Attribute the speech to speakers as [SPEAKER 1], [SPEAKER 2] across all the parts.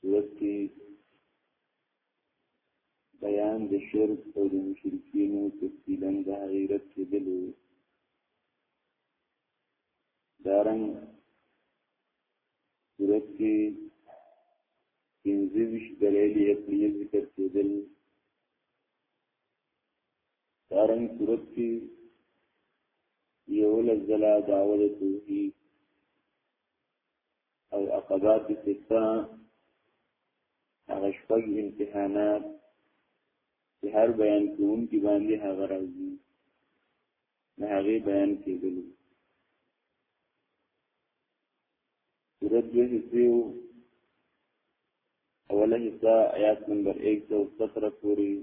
[SPEAKER 1] صورت کې بیان د شرک او د مشرکینو تفصیلا د حقیقت کې دلو دارنګ صورت کې پنځه ویشت دلایل عقلیه ذکر کېدل دارنګ صورت کې یو لزلا دعوه توحید او عقبات ستا هغه شپږ امتحانات چې هر بیان کوونکي باندې هغه راځي نه هغه بیان کېدل سورت دوه حصې اوله حصہ آیات نمبر 117 پوری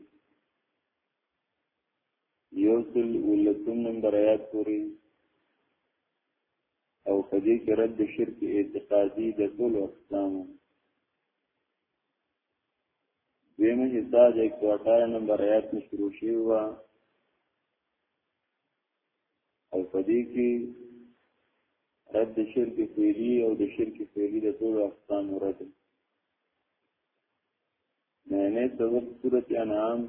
[SPEAKER 1] یوسل ولسم نمبر آیات پوری او په دې کې رد شرک اعتقادي د ټول اقسامو دیمه حصہ د 118 نمبر آیات نه شروع شوی و او په دې کې رد د شرک فعلی او د شرک فعلی د ټول اقسام رد نه نه سبب سورۃ انعام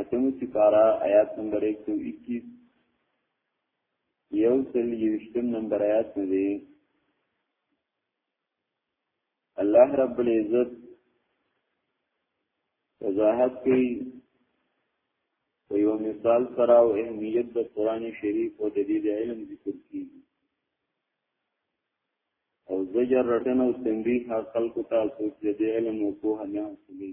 [SPEAKER 1] اتمه سپاره آیات نمبر 121 یو سل یوشتم نمبر آیات نه دی الله رب العزت وضاحت کوي په یو مثال سره او اهمیت د قران شریف او د دې علم ذکر کیږي او زجر رټنه او تنبیه خلق ته څوک د علم او په نه حاصلې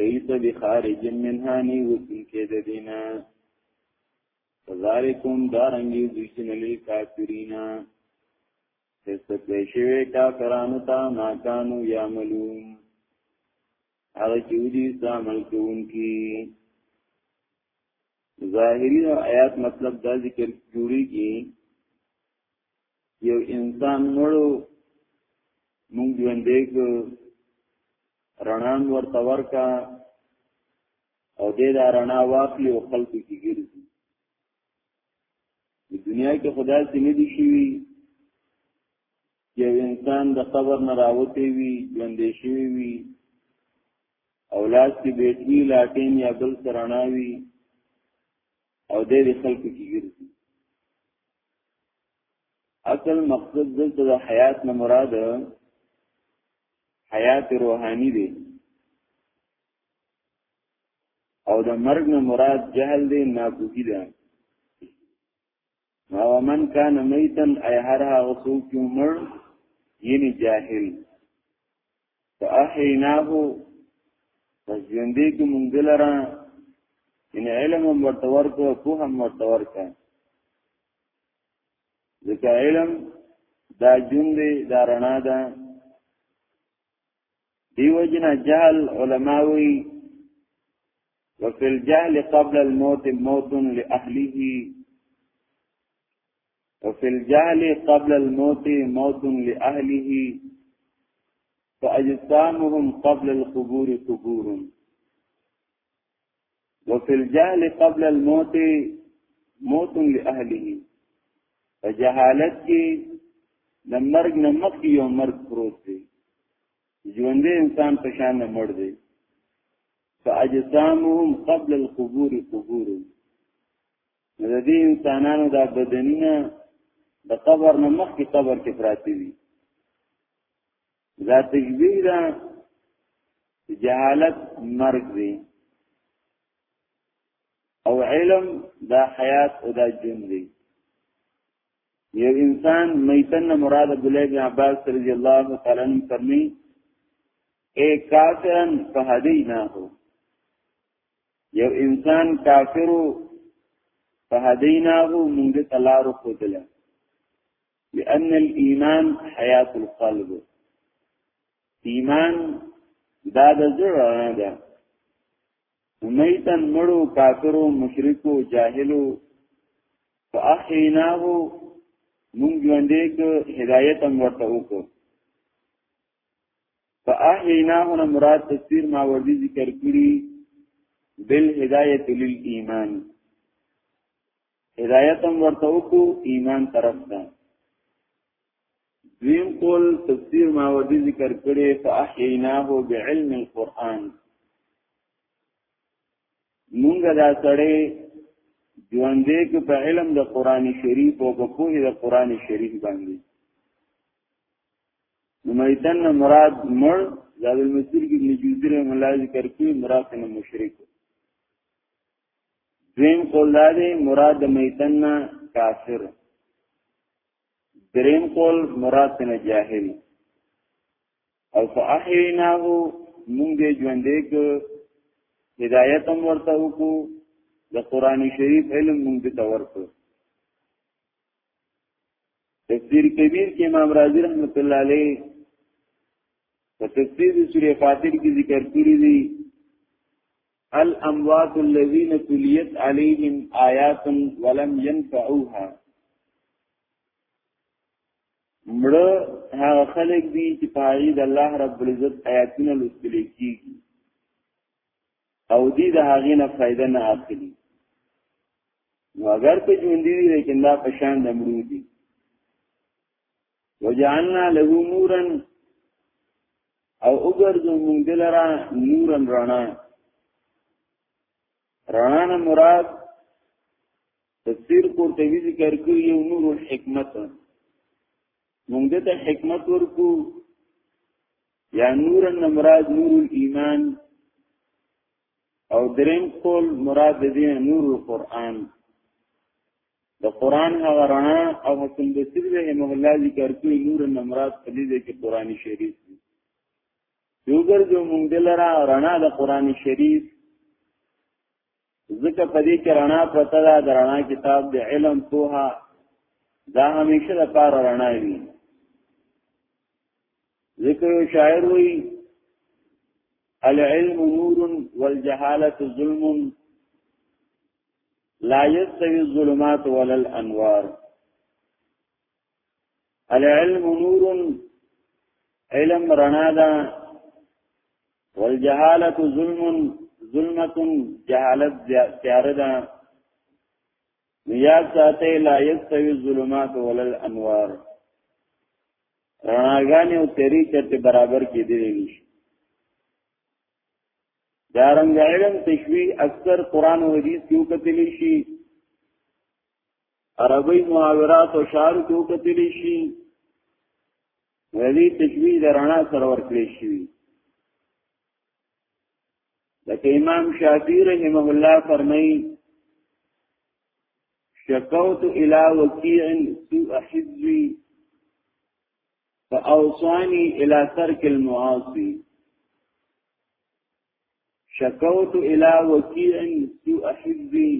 [SPEAKER 1] ليس بخارج منها ني وسن کې د دینه فذالکم دارنګي دوی چې نلي کافرینا استقلی شوی کافرانو تا ما کانو یعملون هغه چې ودي عمل کوونکي ظاهری آیات مطلب دا ذکر جوړیږي یو انسان مړو مونږ ژوندې کو رڼان ورته ورکا او دې دا رڼا واخلي او خلق کې ګرځي د دنیا کې خدای سي نه دي شي یو انسان د قبر نه راوته وي ژوندې شي وي اولاد کې بیٹوی لاټین یا بل سراناوي او دې خلق کې ګرځي اصل مقصد دلته د حیات نه مراد حیات روحانی دی او د مرګ نه مراد جهل دی ناپوهی ده نو من کان میتن ای هر هغه څوک چې مړ یعنی جاهل فاحیناه پس ژوندې کې مونږ دلرا ان علم هم ورته ورکو په هم ورته ورکا ځکه علم دا جون دی دا رڼا ده دیو جنا جهل علماوی وفي الجهل قبل الموت موت لأهله وفي الجهل قبل الموت موت لأهله فأجسامهم قبل القبور قبور وفي الجهل قبل الموت موت لأهله فجهالت کې د مرګ نه مخکې یو مرګ پروت دی ژوندې انسان په شان نه مړ دی فاجسامهم قبل القبور قبور نو د دې انسانانو دا بدنونه د قبر نه مخکې قبر کې پراته وي دا تشبیه ده جهالت مرګ دی او علم دا حیات او دا جون دی یو انسان میتن مراد عبداللہ بن عباس رضی اللہ تعالی عنہ فرمی اے کافرن فہدینا ہو یو انسان کافرو فهدیناه مونږ ته لار خودله لأن الإيمان حياة القلب ایمان دا د زړه نه ده میتن مړو کافرو مشرکو جاهلو فاحیناه مونږ ژوندې ک هدایت هم ورته وکړو فاحیناه نه مراد تفسیر ماوردی ذکر کړی بالهدایت للایمان هدایت هم ورته وکړو ایمان طرف ته دویم قول تفسیر ماوردی ذکر کړی فاحیناه بعلم القرآن مونږ دا سړی ژوندې کې په علم د قران شریف او په پوهې د قران شریف باندې نو میتن نه مراد مړ زاد المسیر کې ابن جوزی رحم الله ذکر کوي مراد نه مشرک دویم قول دا دی مراد میتن نه کافر دریم قول مراد نه جاهل او فاحیناه مونږ دې ژوندې کو هدایت هم ورته وکړو د قران شریف علم مونږ ته ورکړو تفسیر کبیر کې امام رازی رحمت الله علیه په تفسیر سورې فاتر کې ذکر کړی دی الاموات الذين تليت عليهم آيات ولم ينفعوها مړه هغه خلک دي چې پاغي د الله رب العزت آیاتونه لوستل کیږي او دی د هغې نه فائدہ نه اخلي نو اگر په ژوند دي لیکن دا پشان د مړو دي وجعلنا له نورا او وګرځو موږ دلرا نورن رڼا رڼا نه مراد تفسیر قرطبی ذکر کړی یو نور الحکمت مونږ ته حکمت ورکو یا نور مراد نور الایمان او دریم قول مراد دې نور القرآن د قرآن هغه رڼا او حسن بصیر رحمه الله ذکر کوي نور مراد په دې کې قرآن شریف دی یو ګرځو مونږ دلرا رڼا د قرآن شریف ځکه په دې کې رڼا پرته ده د رڼا کتاب د علم پوها دا همیشه د پاره رڼا وي ذکر شاعر وی العلم نور والجهاله ظلم لا يستوي الظلمات ولا الانوار العلم نور علم رنا ده والجهاله ظلم ظلمت جهالت تیار ده یاد ساته لا یستوی الظلمات ولا الانوار رناګان او تیری چرته برابر کې دی نشي دارنګ علم تشوی اکثر قران او حدیث کې وکتلی شي عربی محاورات او شعر کو کتل شي ویلي تجوید رڼا سره ورکړي شي لکه امام شافعی رحمه الله فرمایي شکوت الى وکیع سوء حزبی فاوصانی الى ترک المعاصی شکوت الى وکیع سوء حفظی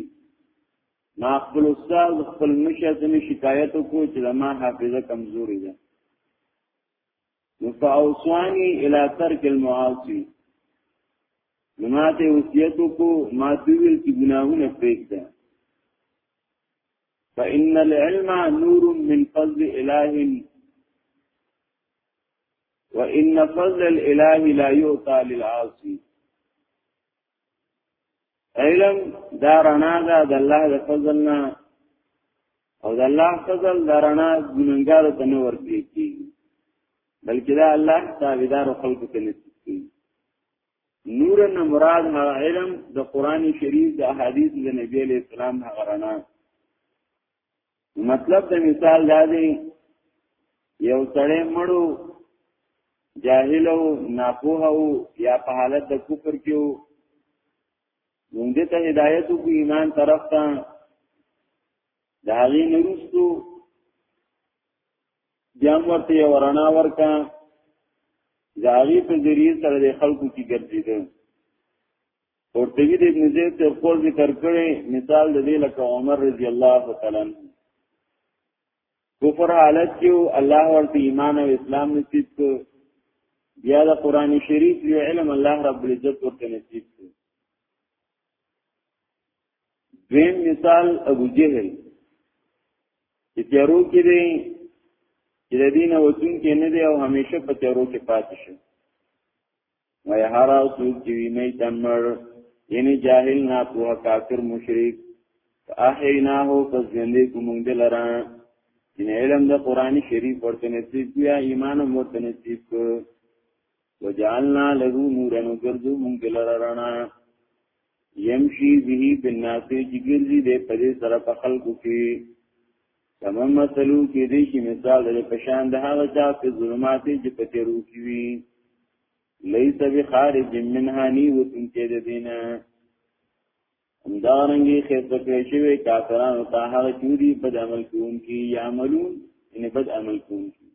[SPEAKER 1] ما خپل استاد خپل مشر ته شکایت کو چې ما حافظه کمزوري ده نو فاوصانی الى ترک المعاصی نو ما ته وصیت کو ما دویل چې ګناهونه پرېږده فإن العلم نور من فضل إله وان فضل الاله لا يعطى للعاصي علم دا رڼا ده د الله د فضل نه او د الله فضل دا رڼا ګننګار ته نه ورکړي کی بلکې دا الله تابعدار خلق ته نصیب کی نور نه مراد هغه علم د قران شریف د احادیث د نبی علیہ السلام هغه رڼا مطلب د مثال دا دی یو سړی مړو جاهل او ناپوه او یا په حالت د کفر کې وو موږ ته هدایت او ایمان طرف ته د هغې نرستو بیا ورته یو رڼا ورکا د هغې په ذریعه سره د خلکو کې ګرځېده قرطبی د ابن زید تر قول ذکر کړي مثال د دې لکه عمر رضی الله تعالی عنہ کفر حالت کې الله ورته ایمان او اسلام نصیب کو بیا د قران شریف یو علم الله رب العزت ورته نصیب کو دویم مثال ابو جهل چې تیارو کې دی چې د دین وسون کې نه دی او همیشه په تیارو کې پاتې شي وای هر او څوک چې ویني تمر یعنی جاهل نه پوه کافر مشرک احیناه پس ژوندې کوم دلرا ان علم د قران شریف ورته نصیب یا ایمان ورته نصیب کو وجعلنا له نورا نذرذ مونږ لرا رڼا یمشی به بالناس چې ګرځي دې په دې سره په خلکو کې تمام مسلو کې دې چې مثال دې په شان د هغه چا په ظلمات چې په تیرو کې وي لیس بخارج منها نی وتن کې دې دینه همدارنګي خېته کې شوی کافرانو ته هغه چوري بد عمل کوونکي یا عملون ان بد عمل کوونکي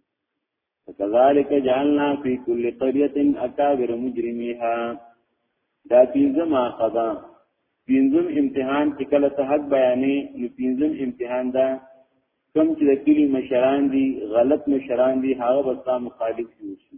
[SPEAKER 1] وکذالک جعلنا فی کل قریه اکابر مجرمیها دا پینځم عقبه پینځم امتحان چې کله ته حق بیانې نو پینځم امتحان دا کم چې د کلی مشران دي غلط مشران دي هغه بستا مخالف شي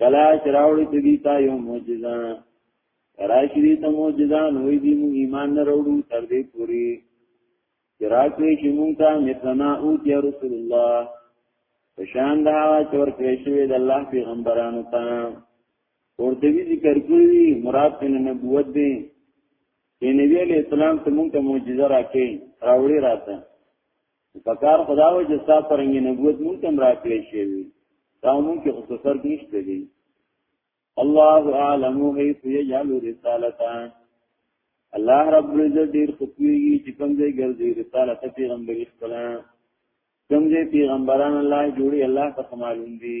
[SPEAKER 1] کلا چراوړی ته دی تا یو معجزه راشی دی ته معجزه نوې دی مو ایمان نه وروړو تر دې پوری چراکې چې مونږ ته مثنا او دی رسول الله پشان دا چې ورکړې شوی د الله پیغمبرانو ته ورته وی ذکر کړی مراد په نبوت دی چې نبی علیہ السلام ته مونږ ته معجزه راکې راوړی راته پکار خدا و چې تاسو پرنګي نبوت مونږ تم راکړې شي دا مونږ کې خصوصا نشته دي الله اعلم حيث يجعل رسالته الله رب عزت ډیر خوږي چې کوم ځای ګرځي رسالت پیغمبري خپل کوم ځای پیغمبران الله جوړي الله ته معلوم دي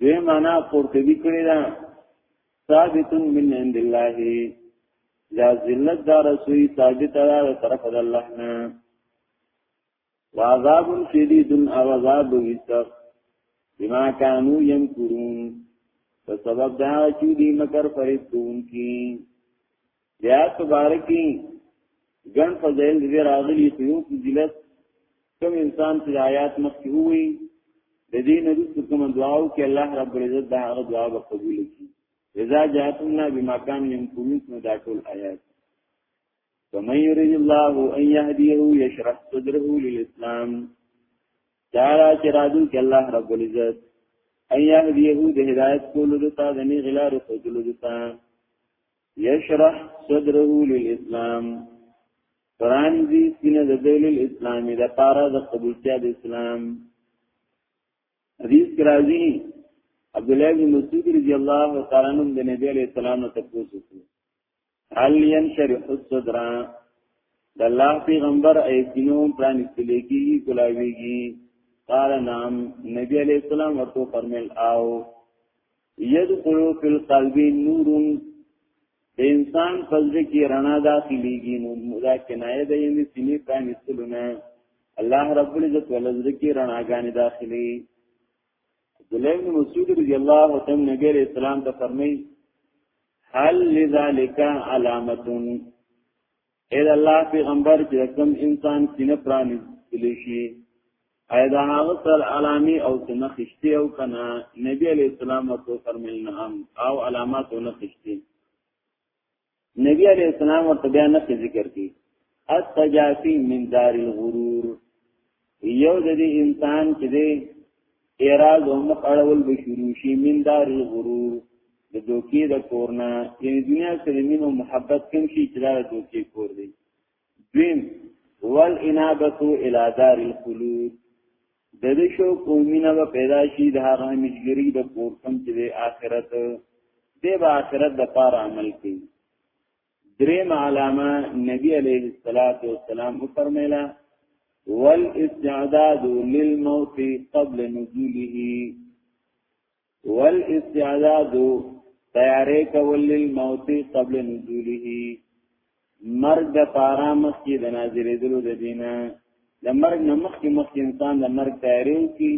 [SPEAKER 1] دې معنا قرطبي کړی دا ثابت من عند الله دا ذلت دا رسوی ثابت دا طرف د الله نه وعذاب شدید او عذاب وسق بما كانوا ينكرون په سبب دا چې دې مکر فرید کوونکی بیا تبارکی ګن فضیل دې راغلی ته یو فضیلت کوم انسان چې آیات مخکې وي د دې نه رسو کوم دعا او کې الله رب العزت دا هغه دعا به قبول کړي اذا جاءتنا بما كان ينكرون نو دا ټول آیات فمن يريد الله ان يهديه يشرح صدره للاسلام دا را چې راځي کې الله رب العزت ان يهديه د هدایت کولو د تا د نه غلار خودلو د تا یشرح صدره للاسلام قران دی سینه د دلیل الاسلامي د پاره د قبولتیا د اسلام حدیث راځي عبد الله بن مسعود رضی الله تعالی عنہ د نبی علیہ السلام ته پوښتنه وکړه هل ينشرح الصدر د الله پیغمبر ایتینو پران استلیږي کولاویږي قال نام نبی علیہ السلام ورته فرمایل او يدخل في القلب نور د انسان قلب کې رڼا داخليږي نو دا کنایه د یوې سینې پرانستلونه الله رب العزت ولزر کې رڼاګانې داخلي دلیم مسعود رضی الله تعالی نبی اسلام ته فرمایي هل لذالک علامتون اے الله پیغمبر چې کوم انسان کینه پرانی کلی شي اې دا هغه سر علامي او سنه خشتي او کنا نبی علی السلام ورته فرمایل نه هم او علامات نه خشتي نبی علی السلام ورته بیان نه ذکر کی استجافی من دار الغرور یو د دې انسان چې دې اعراض او مخ اړول به شروع شي من دار الغرور د دوکې د کورنا یعنی دنیا سره مين او محبت کم شي چې دا دوکې کور دی دویم وال انابتو الی دار الخلود د دې شو کومینه به پیدا شي د هغه مشګری د کور کم چې د آخرت د آخرت د پاره عمل کوي دریم علامه نبی علیه الصلاۃ والسلام فرمایلا والاستعداد للموت قبل نزوله والاستعداد تیارې کول للموت قبل نزوله مرګ د پارا مخ کې د نازلې دلو د دینه د مرګ نه مخ کې مخ انسان د مرګ تیارې کی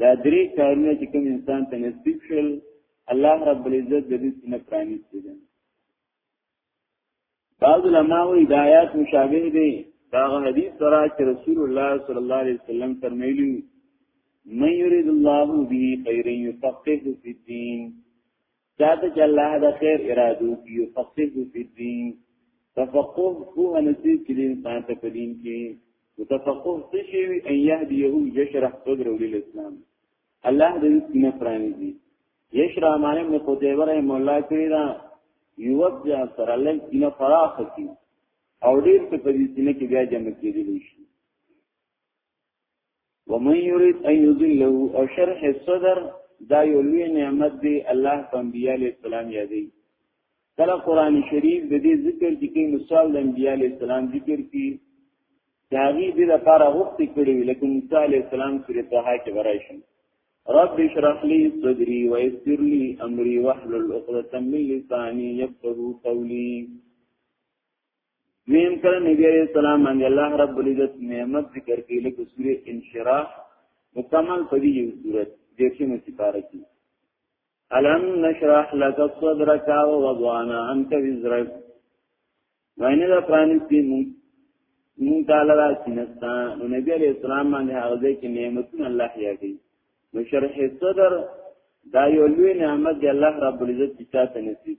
[SPEAKER 1] دا درې کارونه چې کوم انسان ته نصیب شول الله رب العزت د دې نه پرانیستي دي بعض علماء هدایات مشابه دي دا حدیث سره چې رسول الله صلی الله علیه وسلم فرمایلی من یرید الله به خیر یفقهه فی الدین چاته چې الله د خیر اراده کوي یفقهه فی الدین تفقه هو نصیب کې انسان ته پدین کې متفقه څه شي ان یهدیه یشرح صدره للاسلام الله دې سینه پرانیزي یش رحمان ابن قتیبه رحم الله کړی دا یوب جا سر الله سینه فراخ کی او ډیر څه په دې سینه کې بیا جمع کېدل شي ومن یرید ان یذله او شرح الصدر دا یو لوی نعمت دی الله په انبیاء علیه السلام یادې کله قران شریف د دې ذکر کې کې مثال د انبیاء علی السلام ذکر کی داغي دې لپاره وخت کړی لکه موسی علی السلام سره ته کې ورایشي رب اشرح لي صدري ويسر لي امري واحلل عقدة من لساني يفقهوا قولي دویم کله نبی علیہ السلام باندې الله رب العزت نعمت ذکر کړي لکه سوره انشراح مکمل په دې یو صورت دیکھیں مې سپاره کی الم نشرح لك صدرك ووضعنا عنك وزرك وینه دا پرانستی مون مون تعالی را سینستا نو نبی علیہ السلام باندې هغه ځای کې نعمتونه الله یې کړی نو شرح صدر دا یو لوی نعمت دی الله رب العزت چې تاسو نصیب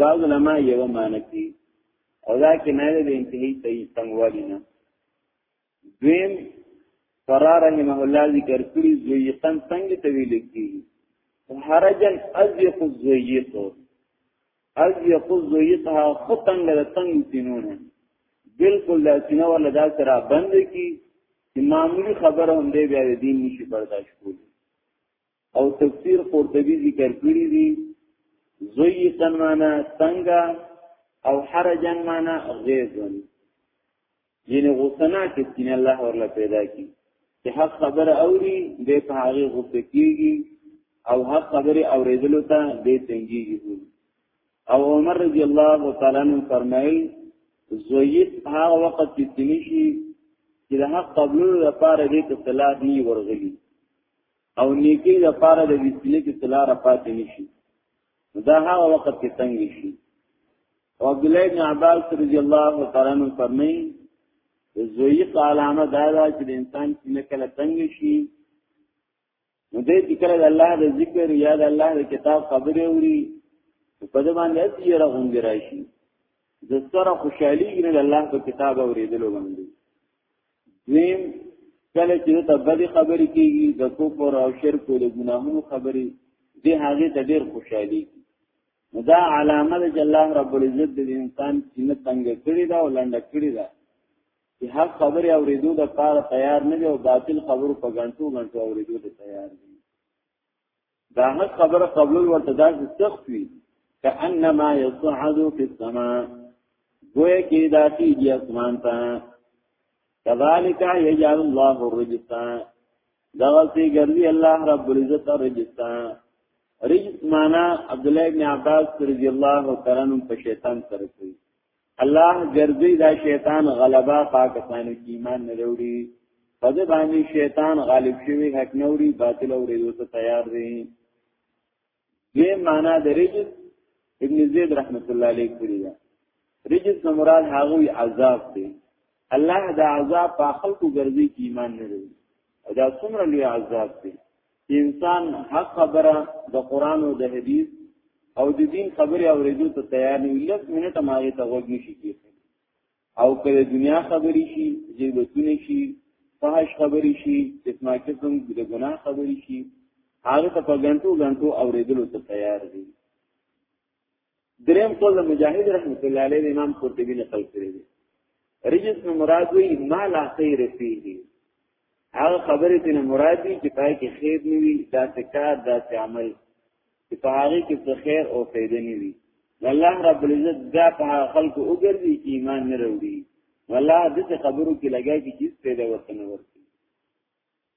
[SPEAKER 1] بعض علماء یو معنی کوي او دا کې نه د انتهایی صحیح څنګهوالي نه دویم فرار رحمه الله ذکر کړی زویقن څنګه تویل کی حرجن از یخ زویق از یخ زویق ها خطنګ د تنگ سینونه بالکل دا سینه ولا دا سره بند کی چې معمولی خبره هم دی بیا دین نشي برداشت کولی او تفسیر قرطبی ذکر کړی دی زویقا معنا تنگا او حرجا معنا غیظن یعنی غصنا چې کین الله ورله پیدا کی چې حق خبر اوري به په هغه غصه کیږي او حق خبر اوریدلو ته به تنګیږي او عمر رضی الله تعالی عنہ فرمایل زویت هغه وخت چې تنشي چې د حق قبول لپاره دې ته صلاح دی ورغلی او نیکی لپاره د وسیله کې تلاره پاتې نشي دا هغه وخت کې تنګ شي او عبد الله بن عباس رضی الله تعالی عنہ فرمایي زوی په علامه دا ده چې د انسان سینه کله تنګ شي نو دې چې کله الله د ذکر یا د الله د کتاب خبرې اوري په دې باندې اتی رغون راشي د سره خوشحالي ګنه الله په کتاب اورېدلو باندې دویم کله چې ته بدې خبرې کیږي د کفر او شرک او د ګناهونو خبرې دې هغه ته ډېر خوشحالي دا علامه ده چې الله رب العزت د انسان سینه تنګ کړی دا او لنډ کړی دا چې حق خبرې اورېدو د پاره تیار نه دی او باطل خبرو په غنټو غنټو اورېدو ته تیار دی دا حق خبره قبول ورته دا سخت وي کانما یصعد فی السماء گویا کې دا چې دی اسمان ته کذالک یجعل الله الرجس دا غسی ګرځي الله رب العزت الرجس رجس معنا عبد الله بن عباس رضی الله تعالی عنہ په شیطان سره کوي الله ګرځي دا شیطان غلبا پاکستانو کې ایمان نه وروړي په دې باندې شیطان غالب شوی حق نه وروړي باطل او ریدو ته تیار دي دې معنا د رجس ابن زید رحمت الله علیه کړی دا رجس نه مراد هغه عذاب دی الله دا عذاب په خلکو ګرځي کې ایمان نه وروړي دا څومره لوی عذاب دی چې انسان حق خبره د قران او د حدیث او د دین خبره اورېدو ته تیار نه لږ منټ ماغه ته وګ نشي کېږي او کله دنیا خبرې شي جیبتونه شي فحش خبرې شي اسما قسم د ګناه خبرې شي هغه ته په غنټو غنټو اورېدلو ته تیار دي دریم قول د مجاهد رحمت الله علیه امام قرطبی نقل کړی دی رجس نو مراد وی ما لا خیر فيه هغه خبرې ته مراد دي چې پای کې خیر نیوي دا کار دا عمل چې په هغه کې څه خیر او فائدې نیوي الله رب العزت دا په خلکو وګرځي چې ایمان نه وروړي والله دې خبرو کې لګای کې هیڅ پیدا ورته نه ورته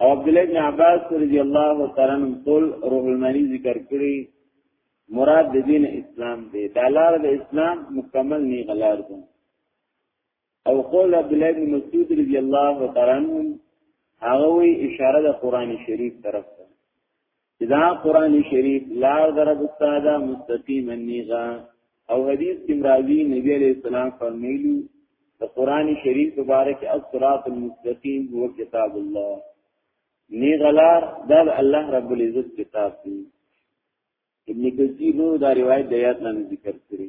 [SPEAKER 1] او عبد الله بن عباس رضی الله تعالی عنہ قول روح المانی ذکر کړی مراد د دین اسلام دی دا لار د اسلام مکمل نه غلار ده او قول عبد الله بن مسعود رضی الله تعالی عنہ هغه وی اشاره د قران شریف طرف ته دا قران شریف لار در استاد مستقیم نیغا او حدیث کې راوی نبی علیہ السلام فرمایلی د قران شریف مبارک الصراط المستقیم هو کتاب الله نی غلار دا الله رب العزت کتاب دی ابن کثیر نو دا روایت د یاد نه ذکر کړی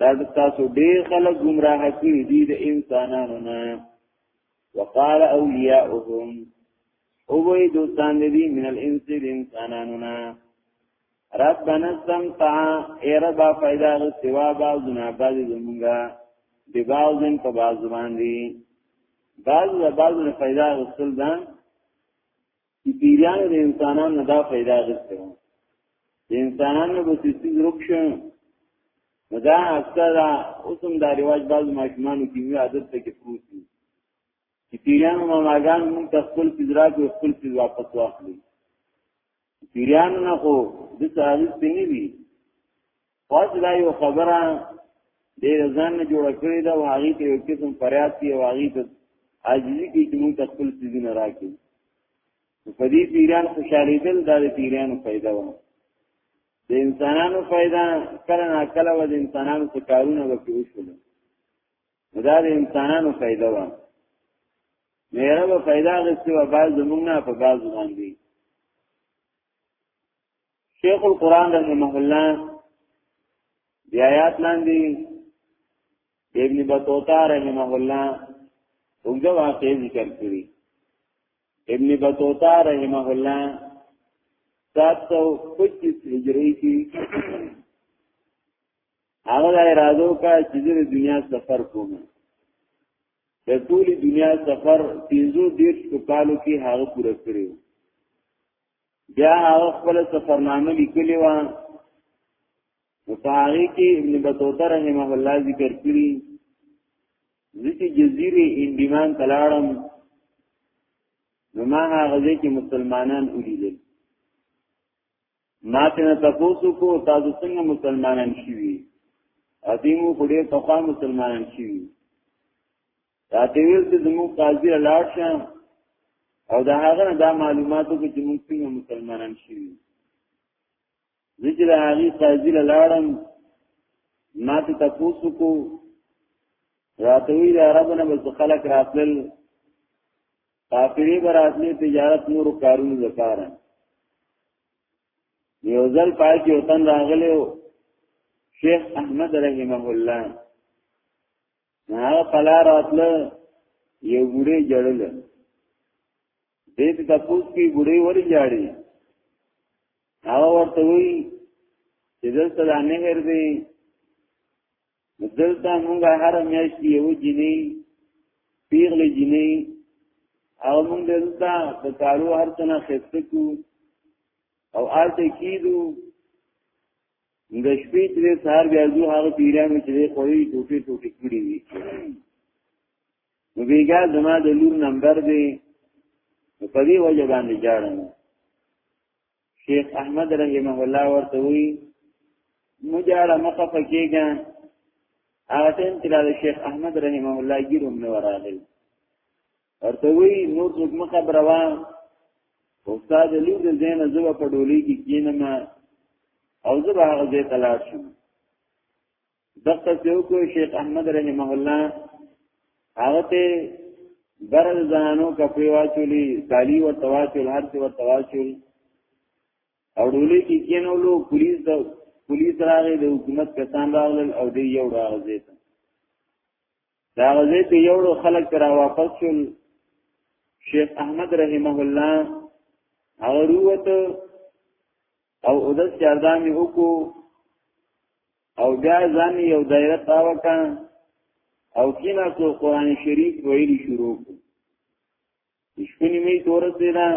[SPEAKER 1] دا تاسو ډیر خلک گمراه کړی دي د انسانانو نه وقال اولیاءهم او وی دوستان دی من الانس دی انسانانو نه ربنا استمتع ای ربا فیدا سوا بعضنا بعض زمونږه دی بعضن په بعض باندې بعض بعض فیدا غسل دان چې پیریانو د انسانانو دا پیدا غوښته د انسانانو به سیسی روک شو نو دا اکثر اوس هم دا رواج بعض ماشومانو کې وی عادت ته کې پروت دي چې پیریانو ماماګان موږ ته خپل فزرا کو خپل فز واپس واخلي پیریانو نه خو د تاریخ څنګه وی پس دا یو خبره دې ځان نه جوړ کړی دا واغی ته یو قسم فریاد دی واغی ته عاجزی کې چې موږ خپل سيزونه راکې په دې پیران خوشالي دل دا د پیرانو فائدہ و د انسانانو فائدہ کله نه کله و د انسانانو څخه کارونه وکړي وشول دا د انسانانو فائدہ و میرا به فائدہ غوښتي و باز زمونږ نه په باز باندې شیخ القرآن رحمه الله دی آیات لاندې ابن بطوطه رحمه الله وګړه واقعي ذکر کړی ابن بطوطه رحمه الله 725 هجری کې هغه ارادو کا چې د دنیا سفر کوم د ټولي دنیا سفر 313 کالو کې هغه پوره کړو بیا هغه خپل سفرنامه لیکلی و نو په هغه کې ابن بطوطه رحمه الله ذکر کړی ځکه جزیره انډیمان تلاړم نو ما هغه ځای کې مسلمانان ولیدل ما ته نه تاسو کو تاسو څنګه مسلمانان شوي ادیمو په ډېر پخوا مسلمانان شوي دا ته ویل چې زموږ قاضي لاړ شه او دا هغه دا معلوماتو کې چې موږ څنګه مسلمانان شي زه چې دا هغه قاضي لاړم ما ته تاسو کو راته وی دا عربونه بس خلک راتل کافری براتلی تجارت نور کارونو لپاره یو ځل پای کې وطن راغلی شیخ احمد رحمه الله نه پلا راتله یو ګړي جړل دې ته تاسو کې ګړي وری جاړي هغه ورته وی چې دلته د نهر دی دلته مونږه هر میاشت یو جنی پیغله جنی او مونږ دلته د کارو هر څنګه خسته کو او آلته کیدو د شپې چې سهار بیا زو هغه پیرانو چې خوړی ټوټه ټوټه کړی وي نو بیګا زما د لور نمبر دی په دې وجه باندې جاړم شیخ احمد رحمه الله ورته وی مجاړه مخه پکېګا هغه ټیم چې د شیخ احمد رحمه الله ګیروم نه وراغل ورته وی نور څوک مخ بروا استاد علی د زین زبا په ډولی کې کینم او زبا هغه دې تلاش شو دغه څو کو شیخ احمد رحمه الله هغه ته برز زانو کپی واچولی تالی و تواچول هر څه و تواچول او ډولی کې کینولو پولیس د پولیس راغی د حکومت کسان راغلل او دې یو راغزیت دا غزه ته یو ډول خلک تر واپس شول شیخ احمد رحمه الله او روته او اودس چاردامي وکړو او بیا ځان یو دایره تاوکا او کینا سو قران شریف ویلی شروع کو شپنی می تورس دینا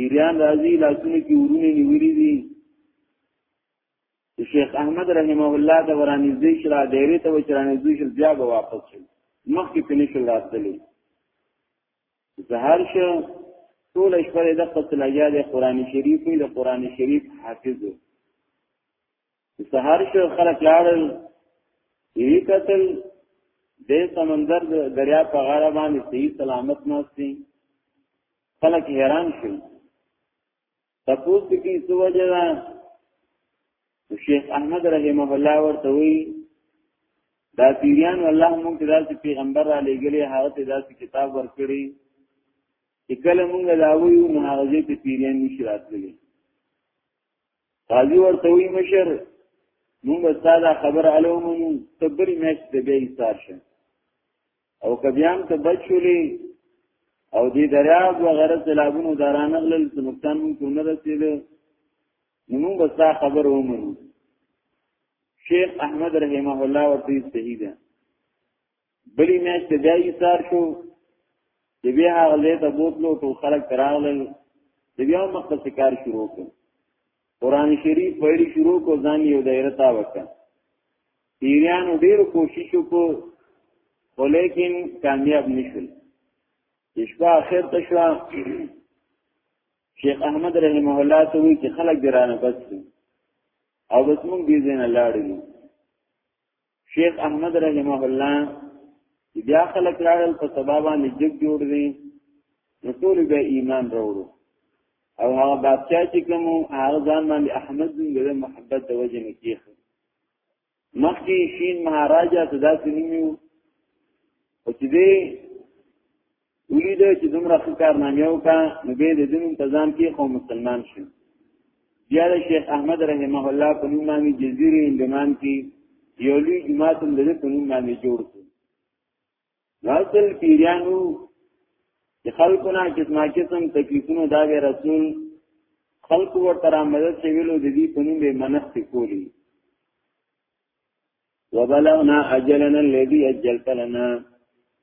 [SPEAKER 1] ایران راځي لاسونه کې ورونه نیولې دي شیخ احمد رحمه الله د ورانیزدې شرا ډېرې ته وچرانیزدې شر بیا به واپس شي مخکې پنې شل راتللی زهر شو ټول شپه د قتل ایا د قران شریف په د قران شریف حافظ سهار شو خلک لاړل یی قتل د سمندر د دریا په غاړه باندې صحیح سلامت ناشتي خلک حیران شول تپوس کی څه وجه ده شیخ احمد رحمه الله ورته وی دا پیریان الله مونږ ته داسې پیغمبر را لېګلې هغه ته داسې کتاب ورکړي چې کله مونږ دا ویو نو هغه دې ته پیریان نشي راتللی قاضي ورته وی مشر مونږ ساده خبر علومونو تبرې مېش د بیا ایثار شه او کبیان ته بچولې او دې دریاب و غیره سیلابونو دارانه غلل چې نقصان مونږ کو نه رسید نو مونږ بس دا خبر ومنو شیخ احمد رحمه الله ورته صحیح ده بلی میاشت بیا یې سار شو چې بیا هغه له ته بوتلو ټول خلک تراغلل چې بیا مخکې کار شروع کړ قران شریف ویل شروع کو ځان یو دایره تا وکړ پیریانو ډیر کوشش وکړو خو لیکن کامیاب نشول شپه اخر ته شو شیخ احمد رحمه الله ته وی چې خلک درانه بس او بس مونږ دې نه لاړو شیخ احمد رحمه الله بیا خلک لاړل په سبا باندې جګ جوړ دي نو ټول به ایمان راوړو او هغه بادشاہ چې کوم هغه ځان باندې احمد بن ګل محبت د وجه نه کیخ مخکې شین مهاراجا ته داسې نیو او چې دې ولید چې دومره ښه کارنامه وکا نو به د دین تنظیم کې خو مسلمان شي بیا د شیخ احمد رحمه الله په نوم باندې جزیره اندمان کې یو لوی جماعت هم د په نوم باندې جوړ کړ راځل پیرانو د خلکونه چې ما قسم تکلیفونو دا به رسول خلق ورته را مدد شویلو د دې په نوم به منښت کولی وبلغنا اجلنا الذي اجلت لنا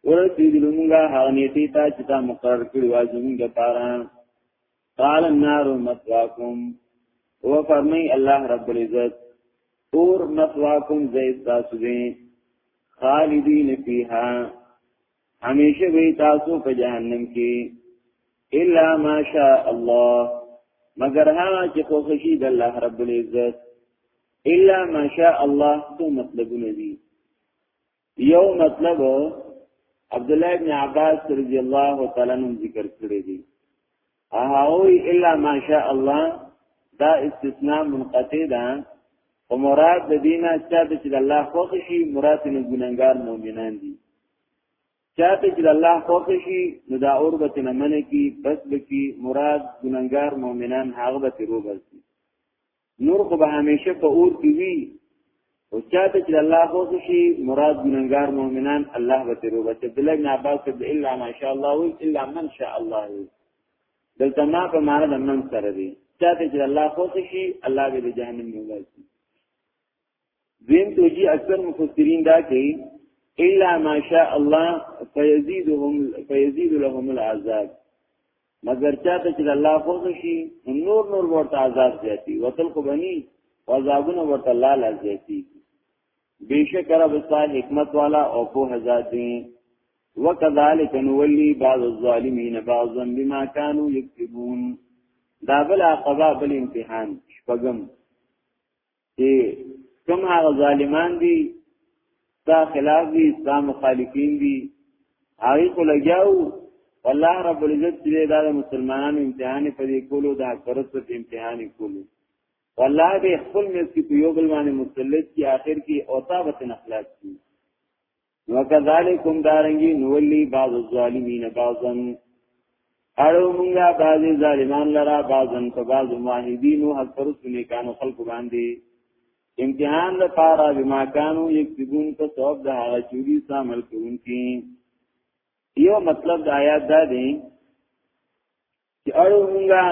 [SPEAKER 1] ورسیدلو مونږه هغه نیټه ته چې تا مقرر کړی و زمونږ لپاره قال النار مثواكم او فرمای الله رب العزت اور مثواكم زید تاسو دې خالدین فیها همیشه وی تاسو په جهنم کې الا ماشاء الله مگر ها چې خوشی د الله رب العزت الا ماشاء الله څو مطلبونه دي یو مطلب عبد الله ابن عباس رضی الله تعالی عنہ ذکر کړی دی اهاوی الا ماشاء الله دا استثناء منقطع ده او مراد د دینه چاته چې الله خوښ شي مراد نه ګناګار مؤمنان دي چاته چې الله خوښ شي نو دا اور به نه منې کی بس به کی مراد ګناګار مؤمنان هغه به روبل شي نور خو به همیشه په اور کې وي او چاته چې الله خو شي مراد ګننګار مؤمنان الله به تیرو بچ عبد الله بن عباس صد الا ما شاء الله و الا من شاء الله دلته ما په معنا د من سره دي چاته چې الله خو شي الله به جهنم نه ولي دین توجی اکثر مفسرین دا کوي الا ما شاء الله فيزيدهم فيزيد لهم العذاب مگر چاته چې الله خو شي نور نور ورته عذاب زیاتی وتل کو بني عذابونه ورته الله لا زیاتی بیشک رب صاحب حکمت والا او په هزار دي وکذالک نولی بعض الظالمین بعضا بما كانوا یکسبون دا بل عقبہ بل امتحان شپغم چې کوم هغه ظالمان دي دا خلاف دي دا مخالفین دي هغه کو لګیاو والله رب العزت دې دا مسلمانانو امتحان په دې کولو دا کرت په امتحان کولو والله دې خپل مې چې په یو بل باندې مسلط کی آخر کې اوتا وته نخلاص کی وکذالکم دارنګي نولی بعض الظالمین بعضن اړو مونږه بعض ظالمان لرا بعضن په بعض موحدین او حق پر سنې کانو خلق باندې امتحان لپاره بما کانو یکتبون په سبب د هغه چوری عمل کوونکی یو مطلب د آیات دا دی چې اړو مونږه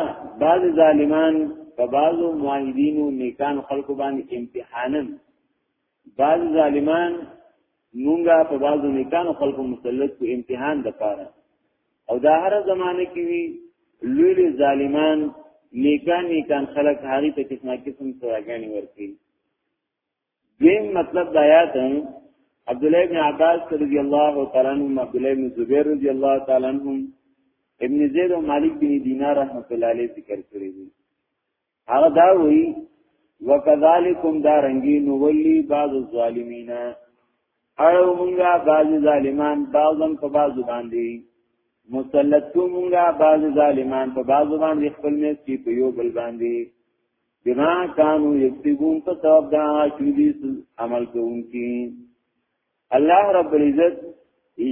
[SPEAKER 1] بعض ظالمان په بعضو معاهدینو نیکان خلکو باندې امتحانن بعض ظالمان مونږه په بعضو نیکان خلکو مسلط کو امتحان د پاره او دا هر زمانه کې وی لوی لوی ظالمان نیکان نیکان خلک هغه ته قسمه قسم سراګانی ورکړي دیم مطلب د آیات عبد الله بن عباس رضی الله تعالی عنهم عبد الله بن زبیر رضی الله تعالی عنهم ابن زید او مالک بن دینار رحمۃ اللہ علیہ ذکر کړی دی هغه دا وی وکذالکم دارنګی نو ولی بعض الظالمین اړو مونږه بعض ظالمان بعضن په بعض باندې مسلط کو مونږه بعض ظالمان په بعض باندې خپل مې سی په یو بل باندې بما کانو یکتبون په سبب دا چې دې عمل کوونکی الله رب العزت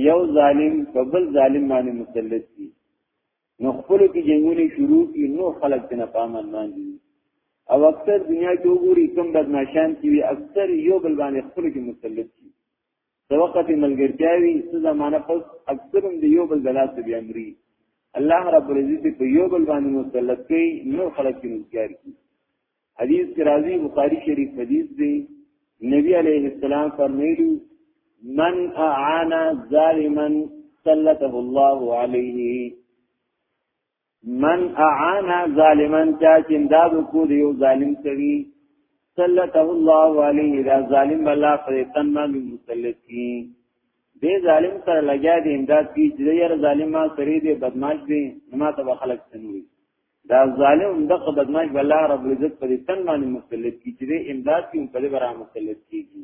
[SPEAKER 1] یو ظالم په بل ظالم باندې مسلط دي نو خپل کې جنگونه شروع کی نو خلق تنه پامن باندې او اکثر دنیا کې وګوري کوم بدمعشان چې اکثر یو بل باندې خپل کې مسلط دي د وخت ملګرتیا وی څه زمانہ پس اکثرم د یو بل دلاس بیا امري الله رب العزت په یو بل باندې مسلط کوي نو خلق کې نوکار کی حدیث کې راځي بخاری شریف حدیث دی نبی علیه السلام فرمایلی من اعانا ظالما سلطه الله علیه من اعانا ظالما چا چې امداد کو دی یو ظالم کوي سلطه الله علیه دا ظالم الله پر تن باندې مسلط کی دې ظالم سره لګیا دی امداد کی چې یې ظالم ما سری دی بدمعش دی ما ته خلق سنوي دا ظالم دغه بدمعش الله رب عزت پر تن باندې مسلط کی چې امداد کی په دې برابر مسلط کیږي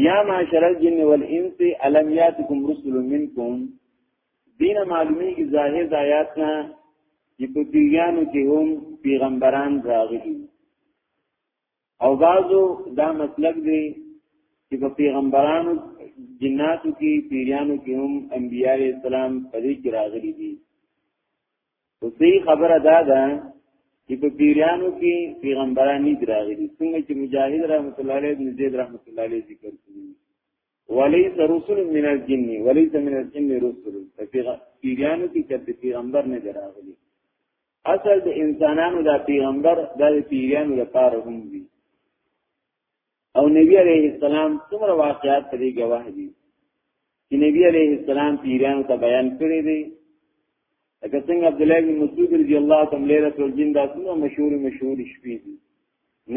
[SPEAKER 1] یا معاشر الجن والانس الم یاتکم رسل منکم دین معلومی کی ظاهر د آیات نه چې په پیغانو کې هم پیغمبران راغلي او بعضو دا مطلب دی چې په پیغمبرانو جناتو کې پیریانو کې هم انبیای اسلام په دې کې راغلي دي په دې خبره دا ده چې په پیرانو کې پیغمبران نه دراغلي څنګه چې مجاهد رحمت الله علیه ابن زید رحمت الله علیه ذکر کړی وليس رسول من الجن وليس من الجن رسول پیرانو کې چې پیغمبر نه دراغلي اصل د انسانانو د پیغمبر د پیرانو لپاره هم دي او نبی علیه السلام څومره واقعات پرې گواه دي چې نبی علیه السلام پیرانو ته بیان کړی دی لکه څنګه عبد الله بن مسعود رضی الله تعالی عنہ رسول جن دا څومره مشهور مشهور شپې دي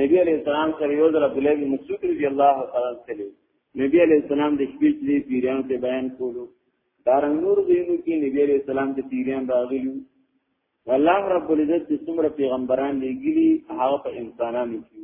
[SPEAKER 1] نبی علیه السلام سره یو ځل عبد الله بن مسعود رضی الله تعالی عنہ نبی علیه السلام د شپې چې پیرانو ته بیان کولو دارنګ نور دینو کې نبی علیه السلام د پیران راغلی والله رب العزت څومره پیغمبران لګیلی هغه په انسانانو کې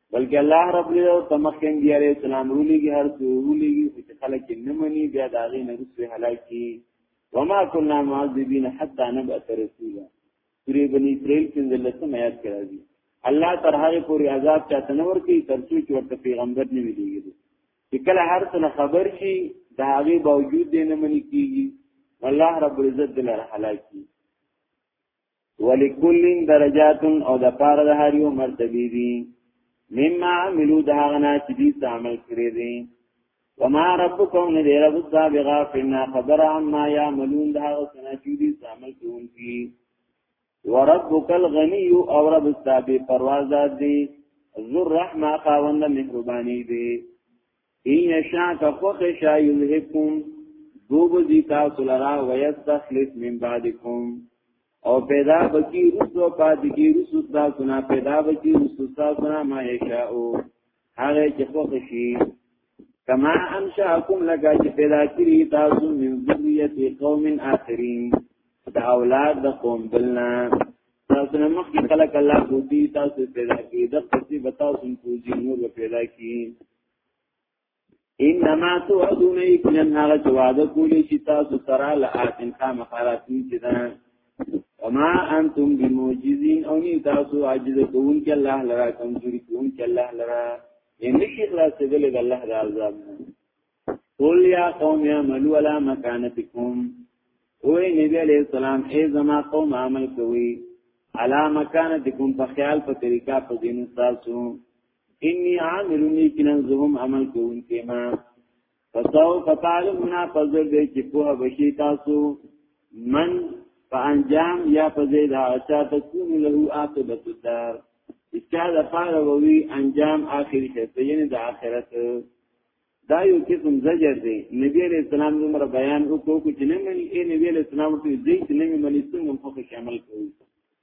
[SPEAKER 1] بلکې الله رب له تمکن دی عليه السلام رولیږي هر څو رولیږي چې خلک نه مني بیا دا غي نه رسوي هلاکي وما كنا معذبين حتى نبعث رسولا سورې بني اسرائيل کې د لسم آیات کې راځي الله تر هغه پورې عذاب چا تنور کوي تر څو چې ورته پیغمبر نه ویلېږي چې کله هر څه خبر شي دا هغه باوجود دې نه مني کیږي الله رب عزت دلاره هلاکي ولکلین درجات او د پاره د هر یو مرتبه دي مما عملو د هغه نه چې دې عمل کړی دي وما ربکم نه دی رب السابقا فنا خبر عما یعملون د هغه نه چې دې عمل کوونکی وربک الغنی او رب السابق پروازات دي ذو الرحمه خاوند مهرباني دي ان یشا که خوخ شا یلحکم دو بزی تاسو لرا ویستخلف من بعدکم او پیدا بکی رسو پاتی کی رسو تاسو نا پیدا بکی رسو تاسو نا ما یشاو هغه چې خوخ شي کما انشاکم لگا چې پیدا کری تاسو من ذریت قوم آخرین دا اولاد د قوم بلنا تاسو نه مخکې خلق الله بوتی تاسو پیدا کی د قصې بتاو سن پوزی نور پیدا کی انما توعدون یقینا هغه چې وعده کولی چې تاسو سره لآتن خامخاراتین چې ده وما انتم بموجزین او نی تاسو عاجز کوون کې الله لرا کمزوري کوون کې الله لرا یې نشي خلاص دې له الله د عذاب قول یا قوم یا ملو علی مکانتکم او نبی علیہ السلام ای زما قوم عمل کوي علی مکانتکم په خیال په طریقہ په دین تاسو انی عامل یقینا زهم عمل کوون کې ما فساو فتعلمنا فزر دې چې په بشی تاسو من په انجام یا په دې دا چې تكون له عاقبت الدار اچا د پاره وی انجام اخر شه ته یعنی د اخرت دا یو قسم زجر دی نبی علیہ السلام عمر بیان وکړو چې نه مني اے نبی علیہ السلام ته دې چې نه مني څنګه په خوش عمل کوي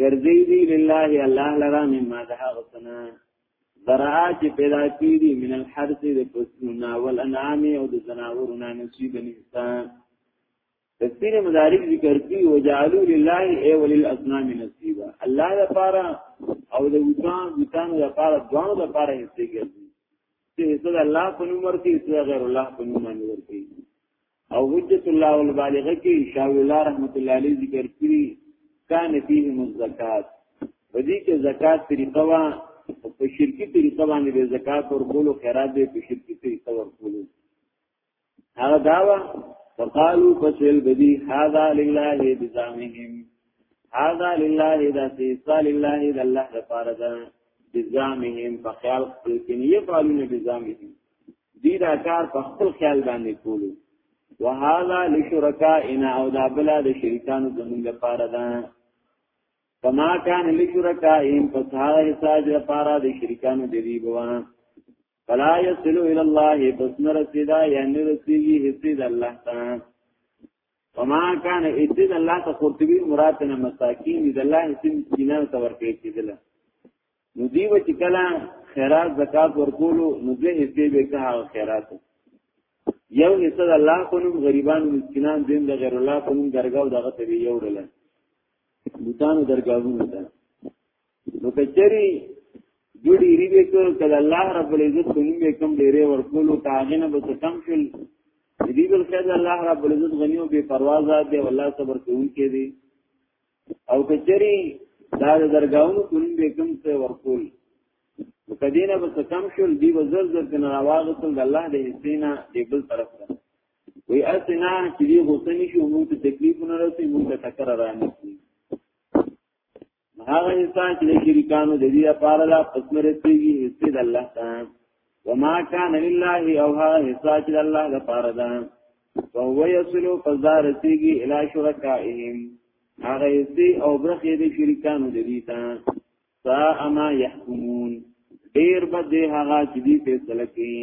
[SPEAKER 1] ګرځي دي لله الله لرا مما ده غسنا برا چې پیدا کیږي من الحرث د فصلنا والانعام او د زناورنا نصیب نستا تفسیر مدارک ذکر کی وجعلو لله ای وللاسنام نصیبا الله لپاره او د وطن وطن لپاره دوه لپاره هیڅ ګرځي چې هیڅ الله په نوم ورته هیڅ غیر الله په نوم باندې ورته او حجت الله البالغه کې شاوی الله رحمت الله علیه ذکر کړی کان فيه الزکات ودی کې زکات طریقه وا په شرکی طریقه باندې د زکات ورکولو خیرات دی په شرکی طریقه ورکولو هغه داوا فقالوا فسل بدی هذا لله بزامهم هذا لله دا سیسا لله دا الله لپاره ده بزامهم فخیال خپل کنی یفعلون بزامهم دی دا کار په خپل خیال باندې کولو وهذا لشرکائنا او دا بلا د شریکانو زمونږ لپاره ده فما كان لشركائهم فسهر حساج لپاره د شریکانو د دی بوا فلا يصل الى الله بس نه رسیدا یعنی رسیږي حسید الله تعالی فما كان حسید الله ته قرطبی مراد نه مساکین د الله حسین دینه تور کې کېدله نو دی و چې کله خیرات زکات ورکولو نو دوی حصے به که هغه خیرات یو حصہ د الله په نوم غریبان مسکینان دین د غیر الله په نوم درگاو دغه ته یو ډول بوتانو درگاوونه ده نو کچری دوی ډیری به کول کله الله رب العزت په نوم کوم ډیره ورکولو کاغه نه به کم شل دی بل خیر الله رب العزت غنی او بے پروا ذات دی والله صبر کوونکی دی او کچری دا د درگاونو کونی به کم څه ورکول کدینه بس کم شول دی وزر زر کنه راوغتل د الله د حسینا دی بل طرف ته وی اسنا چې دی غوسنی شو موږ ته تکلیف نه رسي موږ ته ټکر را نه شي هغه انسان چې شریکانو د دې لپاره لا قسمت رسیږي حصے د الله تعالی وما كان لله او هغه حصہ چې الله د پاره ده فهو يصل فزار سيږي الى شركائهم هغه سي او برخې د شریکانو د دي تا سا اما يحكمون ډیر بد هغه چې دي فیصله کوي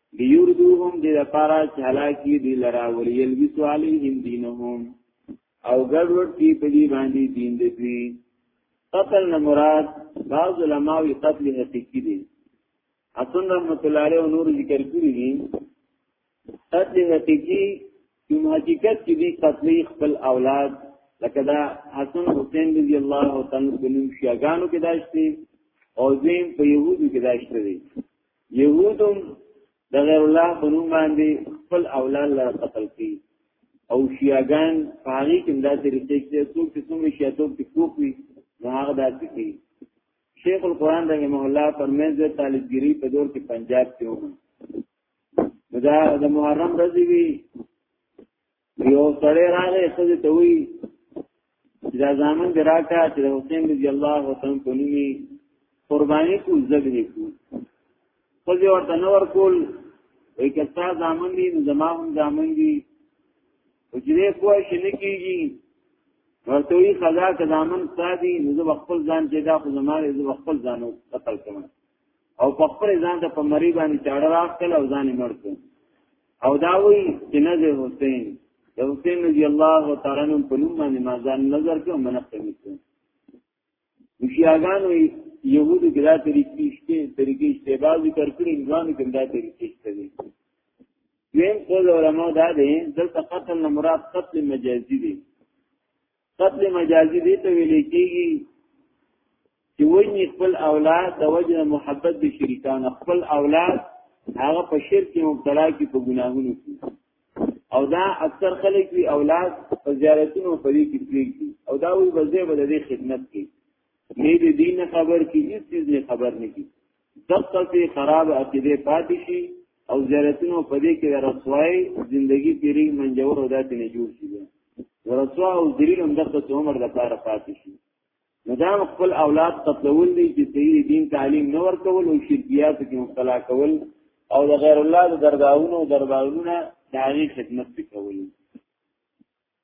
[SPEAKER 1] لیوردوهم دی لپاره چې هلاکی دی لرا ولیلبسو علیهم دینهم او ګډوډ کی په دې باندې دین د دوی قتل نه مراد بعض علماء یې قتل حقيقي دي حسن رحمت الله علیه نور ذکر کړی دي قتل حقيقي کوم حقیقت کې دي قتل خپل اولاد لکه دا حسن حسین رضی الله تعالی عنہ کوم شیعاګانو کې داشتي او زین په يهودو کې داشتي يهودم د غیر الله په نوم باندې خپل اولاد لپاره قتل کړي او شیعاګان پاغي کې دا طریقې چې څوک چې څومره شیعه څوک چې کوک وي نو هغه داسې کوي شیخ القرآن رحمه الله فرمایي چې طالبګری په دور کې پنجاب کې و دا د محرم ورځې وی یو سړی راغی ښځې ته وی چې دا زامن دې راکړه چې د حسین رضی الله تعالی په نوم قرباني کو زګنې کو ښځې ورته نه ورکول وایي که ستا زامن دي نو زما هم زامن دي حجرې پوه شي نه کېږي ورته وی خزا که زامن ستا دي نو زه به خپل ځان چې دا خو زما دی زه به خپل ځان قتل کوم او په خپل ځان ته په مری باندې چاړه راخل او ځان مړ کړ او دا وی چې نظر حسین د حسین رضی الله تعالی عنہ په نوم باندې ما ځان نظر کړ منقم کړ شیعاګانو یهودو کې دا طریقې شته طریقې شته بعض ذکر کړي ځوانو کې دا طریقې شته دي دویم قول علماء دا دي دلته قتل نه مراد قتل مجازي دي قتل مجازي دې ته ویل کېږي چې ویني خپل اولاد د وجه محبت به شریکان خپل اولاد هغه په شرک مبتلا کې په ګناهونو کې او دا اکثر خلک وی اولاد په زیارتونو په دې کې پریږدي او دا وی بځه به د خدمت کوي نه دې دین خبر کی هیڅ چیز نه خبر نه کی دغه څه خراب عقیده پاتې شي او زیارتونو په دې کې رسوای ژوندۍ پیری منجور او داتې نه جوړ شي ورسوا او ذلیل هم دغه عمر د پاره پاتې شي مدام خپل اولاد قتلول دي چې صحیح دین تعلیم نه ورکول او شرکیات کې مبتلا کول او د غیر الله د درگاہونو او دربارونو د هغه خدمت کوي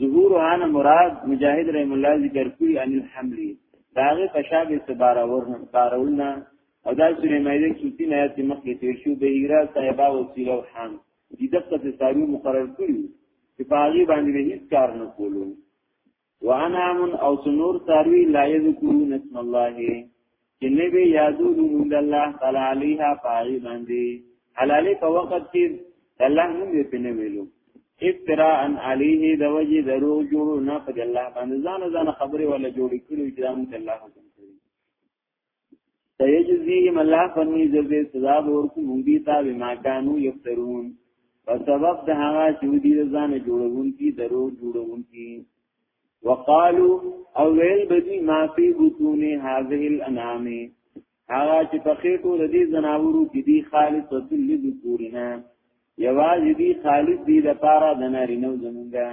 [SPEAKER 1] ظهور انا مراد مجاهد رحم الله ذکر کوي ان الحمل داغه پشاب استبار ورن بارولنا او دا سورې مایده سوتی نه یاد مخ کې تیر شو به ایرا صاحبہ وسیله او حام دې دغه څه ساري مقرر کړی چې باغی باندې هیڅ کار نه کولو وانا من او سنور تاروی لا یذکرون اسم الله چې نه به یادو نوم د الله تعالی علیها پای باندې حلالې په وخت کې الله نوم یې پنه ویلو افتراء علیه د وجه درو جوړو نه په الله باندې ځان ځان خبره ولا جوړې کړو چې دام د الله حکم کوي سيجزيهم الله فني ذبه سزا ورکو مونږ دي تا بما كانوا يفترون په سبب د هغه چې دوی ځان جوړون کی درو جوړون کی وقالو او ویل بدی ما فی بطون هذه الانام هغه چې په خېټو د دې زناورو کې دي خالص وتل لذکورنا یوازې دي خالص دي د پاره د نارینو زمونږه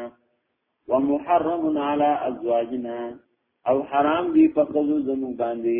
[SPEAKER 1] ومحرم علی ازواجنا او حرام دي په خزو زمون باندې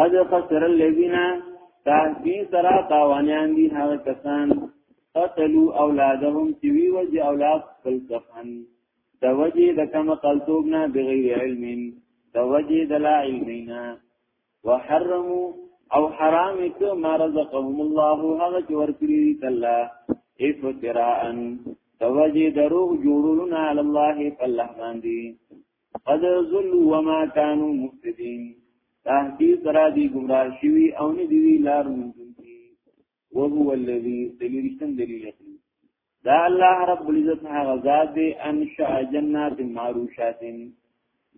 [SPEAKER 1] قد خسر الذين تحبی سرا تاوانیان دی هغه کسان قتلوا اولادهم چې وی وجه اولاد خپل ځخن د وجه د کم قلتوب نه بغیر علم د وجه د لا علمینا وحرموا او حرام ک ما رزقهم الله هغه چې ورکړي الله افتراء د وجه دروغ جوړولنا علی الله فالله باندې قد ظلوا وما كانوا مهتدين تحقیق را دی گمراه شوی او نه دی لار مونږی وهو الذي دلیلشتن دلیل اخلی دا الله رب العزت هغه ذات دی انشاء جنات معروشات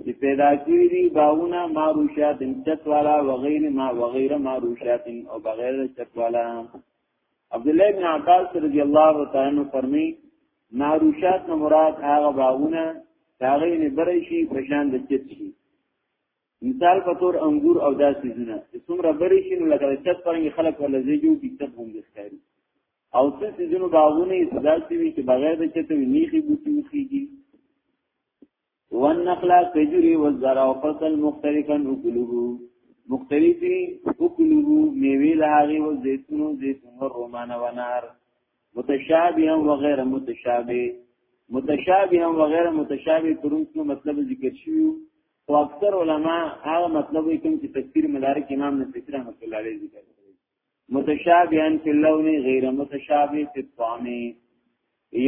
[SPEAKER 1] چې پیدا کړی دی باغونه معروشات چت والا وغیر ما وغیر معروشات او بغیر چت والا عبد الله بن عباس رضی الله تعالی عنہ فرمی ناروشات نه مراد هغه باغونه هغه نه برې شي په شان د چت شي مثال په تور انګور او داسې زونه چې څومره برې شي نو لکه چت پرنګ خلک ولزې جو چې چت هم ښکاري او څه سيزونو باغونه صدا سي وي چې بغیر د چت وي نيخي بوتي وخيږي والنخل کجری والزرع فصل مختلفا اکلوه مختلفی اکلوه میوی لهاغی و زیتون و زیتون و رومان و نار متشابه و غیر متشابه متشابه و غیر متشابه پرونسو مطلب ذکر شویو و اکثر علماء هغه مطلب کوم چې تفسیر مدارک امام نصفی رحمت الله علیه ذکر متشابهن فی اللون غیر متشابه فی الطعم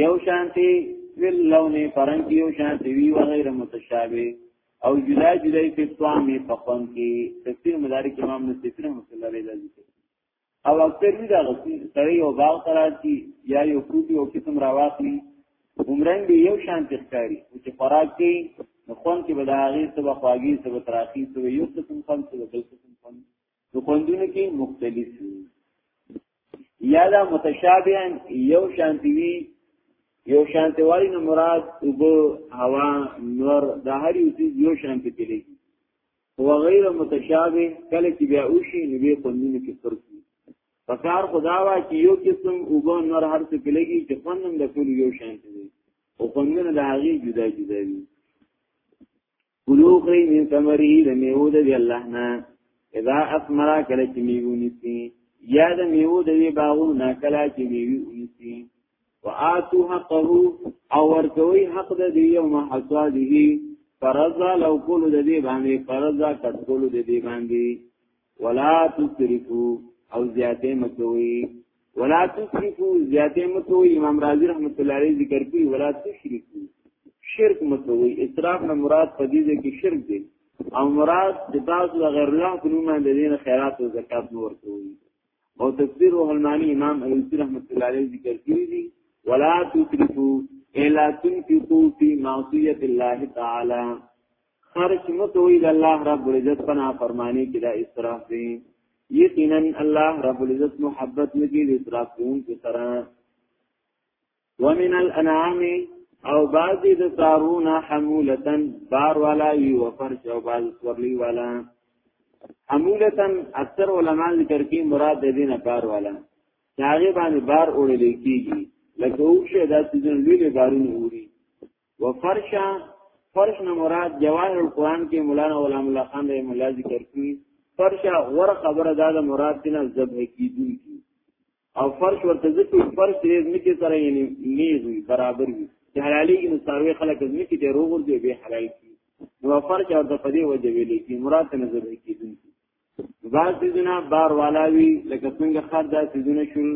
[SPEAKER 1] یو شانتی فی اللون پرنګ یو شانتی وی و غیر متشابه او جدا جدا فی الطعم په خوان کې تفسیر مدارک امام نصفی رحمۃ اللہ علیہ ذکر او اکثر وی دا غسی سړی او باغ قرار کی یا یو کوټي او قسم راواخلی عمرن به یو شان تخکاری او چې خوراک کوي نو خون کې به د هغې سبا خواږي سبا تراخي سبا یو قسم خون سبا بل قسم خون نو خوندونه کې مختلف وي یا دا متشابهان یو شانتی وي یو شانتی والی نو مراد اوبو هوا نور دا هر یو چیز یو شانتی کېږي او غیر متشابه کله چې بیا وشي نو به خوندونه کې فرق وي پکار خدا وا چې یو قسم اوبو نور هر څه کېږي چې خوندم د ټول یو شانتی وي او خوندونه د هغه جدا جدا وي کلو خری من ثمره د میوه د الله نه اذا اثمر کله چې میوه نسی یا د میوه د باغو نه کله چې میوه نسی وآتو حقه او ورکوي حق د دې یو محصا دی فرضا لو کول د دې باندې فرضا کټ کول د دې باندې ولا تسرفو او زیاته مکوي ولا تسرفو زیاته مکوي امام رازي رحمت الله علیه ذکر کوي ولا تشرکو شرک مکوي اسراف نه مراد په دې کې شرک دی او مراد د تاسو غیر الله په نوم باندې دین خیرات او زکات نور کوي او تفسیر او المانی امام الوسی رحمت الله علیه ذکر کړی دی ولا تسرفو الا تنفقوا في معصيه الله تعالی خارج مکوی د الله رب العزت پنا فرمانی کې دا اسراف دی یقینا الله رب العزت محبت نگی د اسراف کوم کې سره ومن الانعام او بعضی د سارون حمولتن بار والا یو فرش او بعض سورلی والا حمولتن اکثر علما ذکر کې مراد د دینه بار والا چاغه باندې بار اورل کیږي لکه اوښه دا سيزن لوی بارونه اوري وفرشا فرش نه مراد جواهر القرآن کې مولانا غلام الله خان رحم الله ذکر کړی فرشا ور خبره دا د مراد دینه ذبح کیدون کی او فرش ورته ذکر فرش دې مکه سره یعنی نیز وی برابر وی چې حلالي کې مستاروي خلک دې مکه ته روغور دی به حلال کی نو فرش او د پدی وجه ویلې کی مراد نه ذبح کیدون کی بعض سیزونه بار والا وی لکه څنګه خر دا سیزونه شول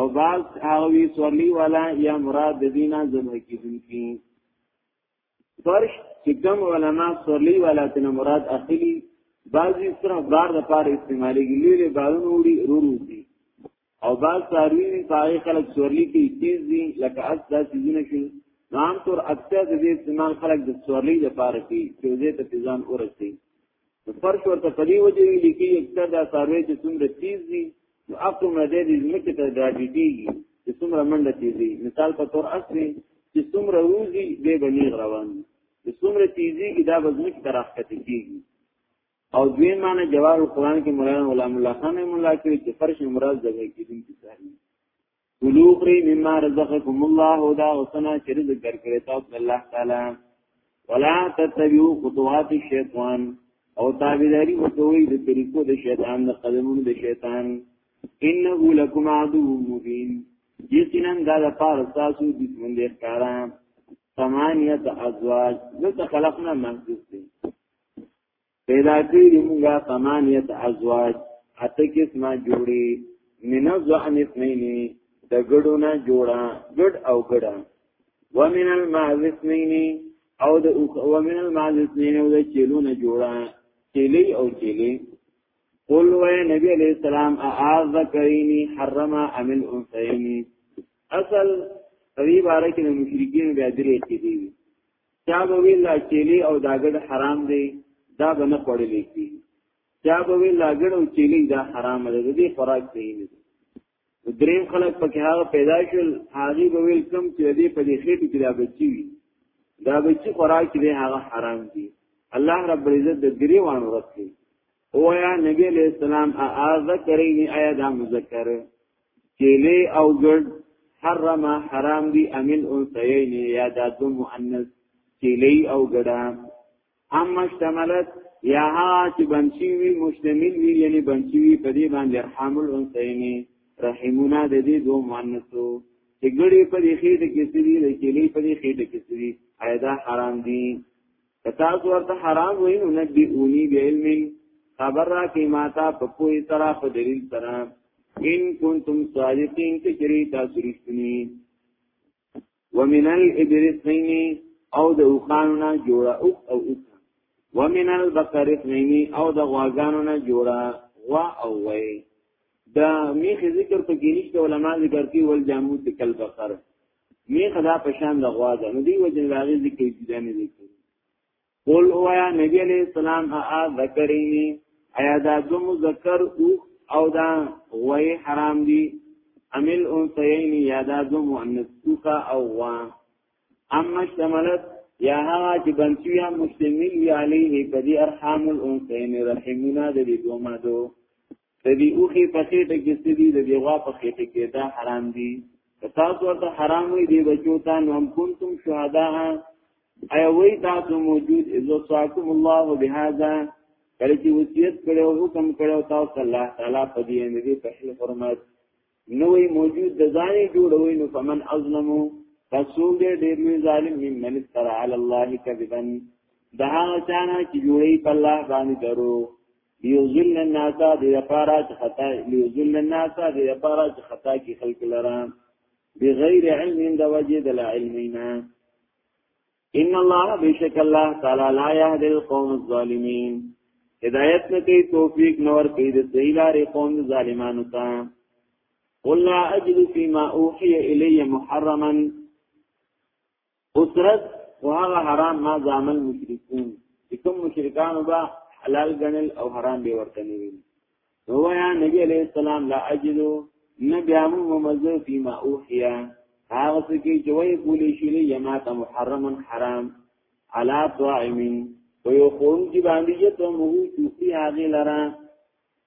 [SPEAKER 1] او بعض هغه وی سورلی والا یا مراد د دینه زمه کیدونکي فرش چې کوم علما سورلی والا تن مراد اخلي بعضی سره بار د پاره استعمالي ګلې بارونه وړي رورو دي او بعض ساروی دی پاگی خلق سورلی کی تیز دی لکه اس دا سیزونه شو نام طور اکثر د دې استعمال خلق د سورلی د پاره کی چې دې ته تیزان ورسی نو فرش ورته پدی وجه وی لیکي اکثر دا ساروی چې څومره تیز دی نو اقوم نه دې دې مکه ته راځي کیږي چې څومره منډه تیزی مثال په تور اس دی چې څومره روزي به بنیغ روان چې څومره تیزی کی دا بزمک ترخ کته کیږي او دوی معنی جوار القرآن کې مولانا غلام الله خان مولا کې چې فرش مراد ځای کې دین کې ځای کلو خری مما رزقکم الله دا وسنا چې رزق درکړی تاسو الله تعالی ولا تتبعوا خطوات الشیطان او تابعداري وکوي د طریقو د شیطان د قدمونو د شیطان انه لکم عدو مبین یقینا دا د پاره تاسو د ژوند ښکارا ثمانیت ازواج دلته خلقنا محسوس دي پیدا کړی موږ ثمانیت ازواج اته قسمه جوړي من الزعن اثنين د ګډو نه جوړا ګډ او ګډا ومن المعز اثنين او د ومن المعز اثنين او د چيلو نه جوړا چيلي او چيلي قل و نبی علیہ السلام اعاذ کرینی حرم ام الانثیین اصل په دې باره کې د مشرکین بیا درې کې دي چا به وی لا چيلي او داګډ حرام دی دا به نه خوړل کی چا به وی لاګډ او چيلي دا حرام دی د دې خوراک دی نه دریم خلک پکې هغه پیدا شول هغه به ویل کم چې دې په دې خېټه کې دا بچی وي دا بچی خوراک دی هغه حرام دی الله رب العزت د دریوان ورکړي او یا نبی علیہ السلام ا ذکرین ایا دا مذکر کیلی او ګرد حرم حرام دی امل انسین یا دا دو مؤنث کیلی او ګډا اما اشتملت یا ها چې بنچی وی مشتمل وی یعنی بنچی وی په دې باندې حامل انسین رحمونه د دې دو مؤنثو چې ګړې په دې خېټه کې سری د کیلی په دې خېټه کې سری ایا دا حرام دی کتاس ورته حرام وای نو نبی اونی بعلم خبر را کی ماتا په کوئی سره په دلیل سره ان کنتم صادقین کچری تاسو رښتینی ومن الابل اثنين او د اوخانونه جوړه او او ومن البقر اثنين او د غواګانونه جوړه غوا او وای دا میخ ذکر په کې نشته علما ذکر کوي ول جاموت کل بقر می خدا پشان د غوا ده نو دی وجه راغی ذکر جدا نه ذکر قول او یا نبی علیہ السلام ا ذکرینی ایا دا دو مذکر او او دا غوی حرام دی عمل انسین یا دا دو مؤنث اوخه او غوا اما شملت یا هغه چې بنچوی هم مشتمل وی علیه په دې ارحام الانسین رحمنا د دې دوه مادو د دې اوخي په خېټه کې څه دي د دې غوا په خېټه کې دا حرام دي تاسو ورته حرام وي دی بچو ته نو هم کنتم شهدا اي وي تاسو موجود اذا صاحبكم الله بهذا کله چې وصیت کړو حکم کړو تاسو الله تعالی په دې امر په خپل حرمت نوې موجود د ځانې جوړوي نو فمن ازلمو تاسو دې ډېر لوی ظالم من من استر علی الله کذبا دا چانه چې جوړي په الله باندې درو لیوزل الناس د لپاره چې خطا لیوزل الناس د لپاره چې خطا کې خلق لرا بغیر علم د وجه د علمینا ان الله بیشک الله تعالی لا یهد القوم الظالمین هدایت نه کوي توفیق نور کوي د صحیح لارې قوم ظالمانو ته قل لا اجد فيما اوحي الي محرما اسرت او هغه حرام ما زامل مشرکون چې کوم مشرکان وبا حلال غنل او حرام به ورته نه ویل نو یا نبی علیہ السلام لا اجدو نبی امو ممزو فیما اوحیا هغه څه کې چې وایي بولی شي له یمات محرم حرام علا طائمین و یو قوم چې باندې یې ته مو چې هغه لرا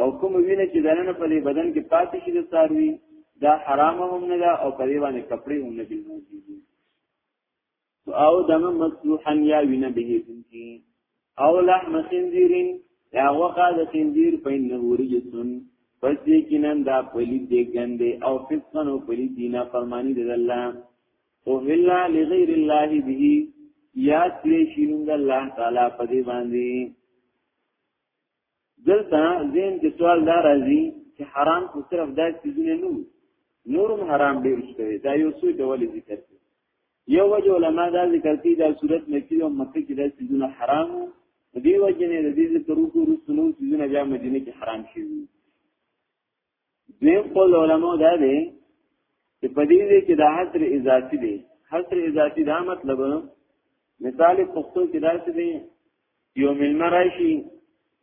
[SPEAKER 1] او کوم وینه چې دنه په دې بدن کې پاتې شي د ساروي دا حرام هم نه ده او په دې باندې کپڑے هم نه دي او دم مسلوحا یا وینه به دي او لحم خنزیرین یا وقا د خنزیر په انه رجسن پس دې کینن دا پلی دې ګندې او فسقن او پلی دینا فرمانی د الله او هلا لغیر الله به یا تری شینند الله تعالی په دې باندې دلته زین کې سوال دا راځي چې حرام خو صرف دا چیزونه نه نورم حرام ډیر شته دا یو څه ډول ذکر دی یو وجه علما دا ذکر کوي دا صورت مکی او مکه کې دا چیزونه حرام دی وجه نه د دې ذکر وکړو سنو چیزونه بیا مدینه کې حرام شي دویم قول علماء دا دی چې په دې دی چې دا حصر اضافي دی حصر اضافي دا مطلب مثال پښتو کې دا څه دی یو ملما راشي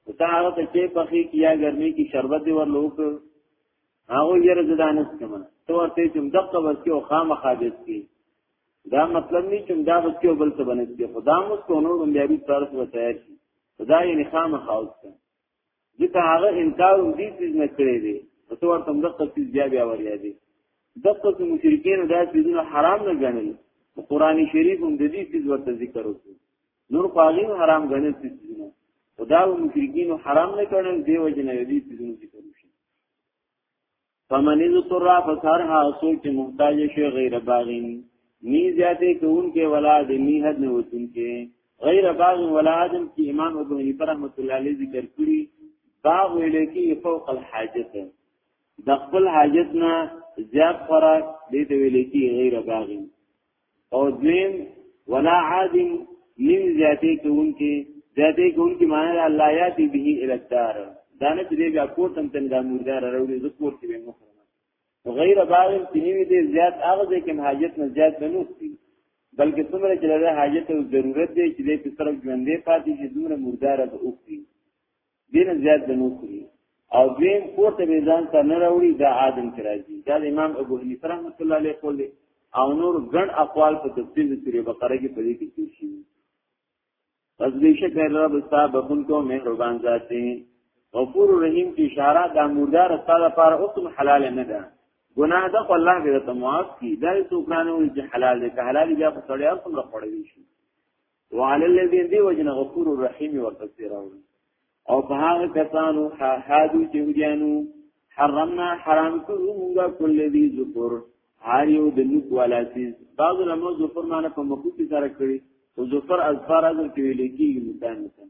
[SPEAKER 1] او تا هغه ته چې پخې کیا ګرمي کې شربت دی ورلوک هغه یې رضانس کمنه تو ورته چې دقه ورکی او خامخ حاجت کی دا مطلب نه چې دا ورکی او بل څه بنځي خدا مو کو نور بیا به تاسو وتایر شي خدای نه خامخ اوسه ځکه هغه انکار هم دې څیز نه کړی دی په تو ورته هم دغه څیز بیا بیا وریا دی دغه څه مشرکین دا څیزونه حرام نه ګڼل قرآن شریف هم د دې څیز ورته ذکر وکړي نور قاغیم حرام ګڼل څیزونه او دا مشرکین حرام نه کړل دی وجه نه دې څیزونه ذکر وشي فمن ذکر فسر ها سوچ چې محتاج شي غیر باغین نی زیاته کون کې ولا د نی حد نه وتون کې غیر باغ ولا ادم کې امام ابو حنیفه رحمۃ اللہ علیہ ذکر کړی باغ ویل کې فوق الحاجت د خپل حاجت نه زیات خوراک دې ته ویل کې غیر باغین او دویم ولا عاد نیم زیاتې کوونکې زیاتې کوونکې معنی دا لا یاتی به الکتار دا نه چې بیا کور تم تم دا مردار راوړي زه کور کې به مخرم غیر باغ تنوی دې زیات هغه دې کوم حاجت نه زیات بنوستي بلکې څومره چې له حاجت او ضرورت دې چې دې په طرف ژوندې پاتې شي دومره مردار به اوسي دین زیات د نو کړی او دویم کور ته ځان سره نه راوړي دا آدم کې راځي دا د امام ابو حنیفه رحمۃ اللہ علیه قول دی او نور ګڼ اقوال په تفسیر د سوره بقره کې په دې کې تیر شي پس دې شک رب صاحب بخون کو مهربان ذات دی غفور رحیم کی اشاره د مردار استاد لپاره حکم حلال نه ده ګناه ده خو الله دې ته معاف کړي دا څوک نه وي چې حلال دې که حلال بیا په سړی اصل راخړې شي وعلى الذين دي وجنا غفور الرحيم ورپسې راوړي او په هغه کسانو حادو چې وګیانو حرمنا حرام کړو موږ کل ذي ذکر هر یو د نوک والا سیز بعض لمو ذکر معنی په مخکې سره کړی او ذکر اذفار اذر کې ویل کېږي مثال مثال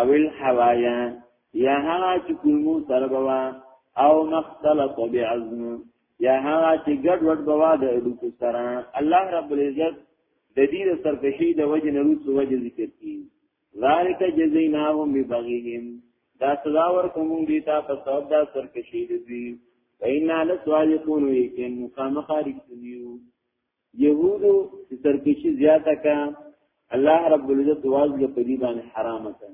[SPEAKER 1] اویل حوایا یا هغه چې کلمو سره بوا او مختلط بعظم یا هغه چې ګډ وډ بوا د اډوکو سره الله رب العزت د دې سرکشي د وجه نه روس وجه ذکر کی ذالک جزیناهم ببغیهم دا سزا ورکوم دې تا په سبب دا سرکشي دې وینا له سوال کو نو یې کې مخامخ رښتینیو يهودو چې سرکشي زیاته کا الله رب العزت واز له پدی باندې حرام کړ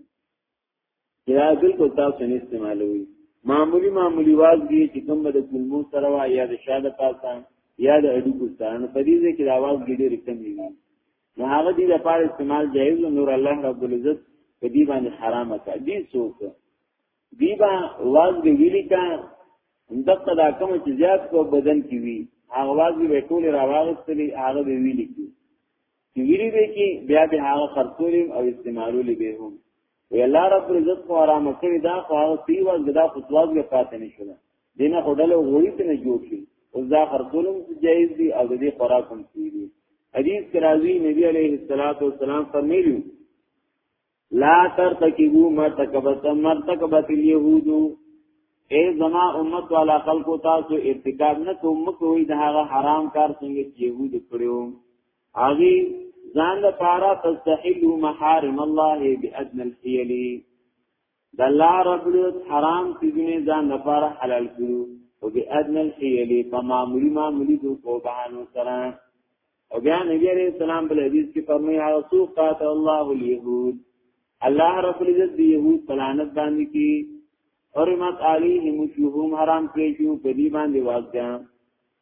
[SPEAKER 1] دا بالکل تاسو نه استعمالوي معمولی معمولی واز دی چې کوم د کلمو سره وا یا د شاده پاسه یا د اډو ګستان په دې ځای کې د आवाज ګډي رقم دی نو هغه دې د پاره استعمال جایز نور الله رب العزت په دې باندې حرام کړ دې څوک دیبا واز به ویلی کا دغه دا کوم چې زیات په بدن کې وی هغه واز به ټول راوغستلی هغه به ویلی کی چې ویلی به کې بیا به هغه خرڅولې او استعمالولې به هم وی الله رب عزت خو آرام کړی دا خو هغه سی واز دا خطواز به پاتې نشول دینه خدله غوړی ته نه جوړ شي او دا خرڅولم جایز دي او دې خوراک هم کیږي حدیث کې راځي نبی عليه الصلاه والسلام فرمایلی لا ترتکبو مرتکبت مرتکبت الیهودو اے زما امت والا خلقو تاسو ارتکاب نه کوم مکوئ د هغه حرام کار څنګه چې يهود کړو هغه ځان د پارا تستحل محارم الله بأدنى الحيل د الله رب له حرام سيزونه ځان د پارا حلال کړو او بأدنى الحيل په معمولی معمولی د کوبانو سره او بیا نبی علیہ السلام بل حدیث کې فرمایي هغه سو قات الله اليهود الله رب العزت دی یهود پلانت باندې کی حرمت علیهم شوهم حرام کړی شو په دې باندې واځه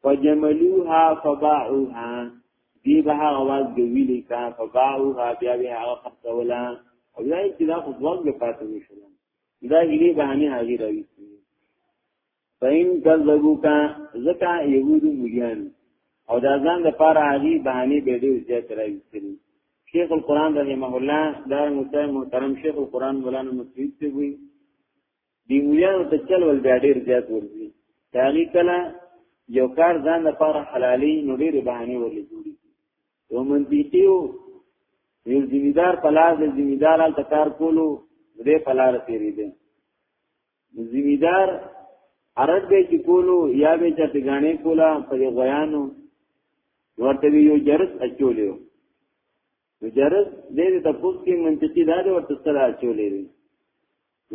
[SPEAKER 1] فجملوها فباعوها دی به هغه واز دی ویلې کا فباعوها بیا به هغه خپلولا او دا چې دا خو ځواب به پاتې نشول دا هیلې بهانه حاضر وي فین کذبوک زکا یهود مليان او دا ځان د پاره هغه بهاني به ډیر زیات راوستلی شیخ القران رحمه الله دا مستر محترم شیخ القران مولانا مفید ته وی دی مليان ته چل ول بیا ډیر زیات ورځي تاغي کله یو کار ځان د پاره حلالي نو ډیر بهاني ورلې جوړي یو منطقيو یو ذمہ دار پلاز د ذمہ دار ال تکار کولو دې پلار تیری دي زمیدار عرض به چې کولو یا به چې تګانې کولا په غیانو ورته یو جرس اچولیو نو جرس دې د پوس کې منطقي دا دی ورته سره اچولې دی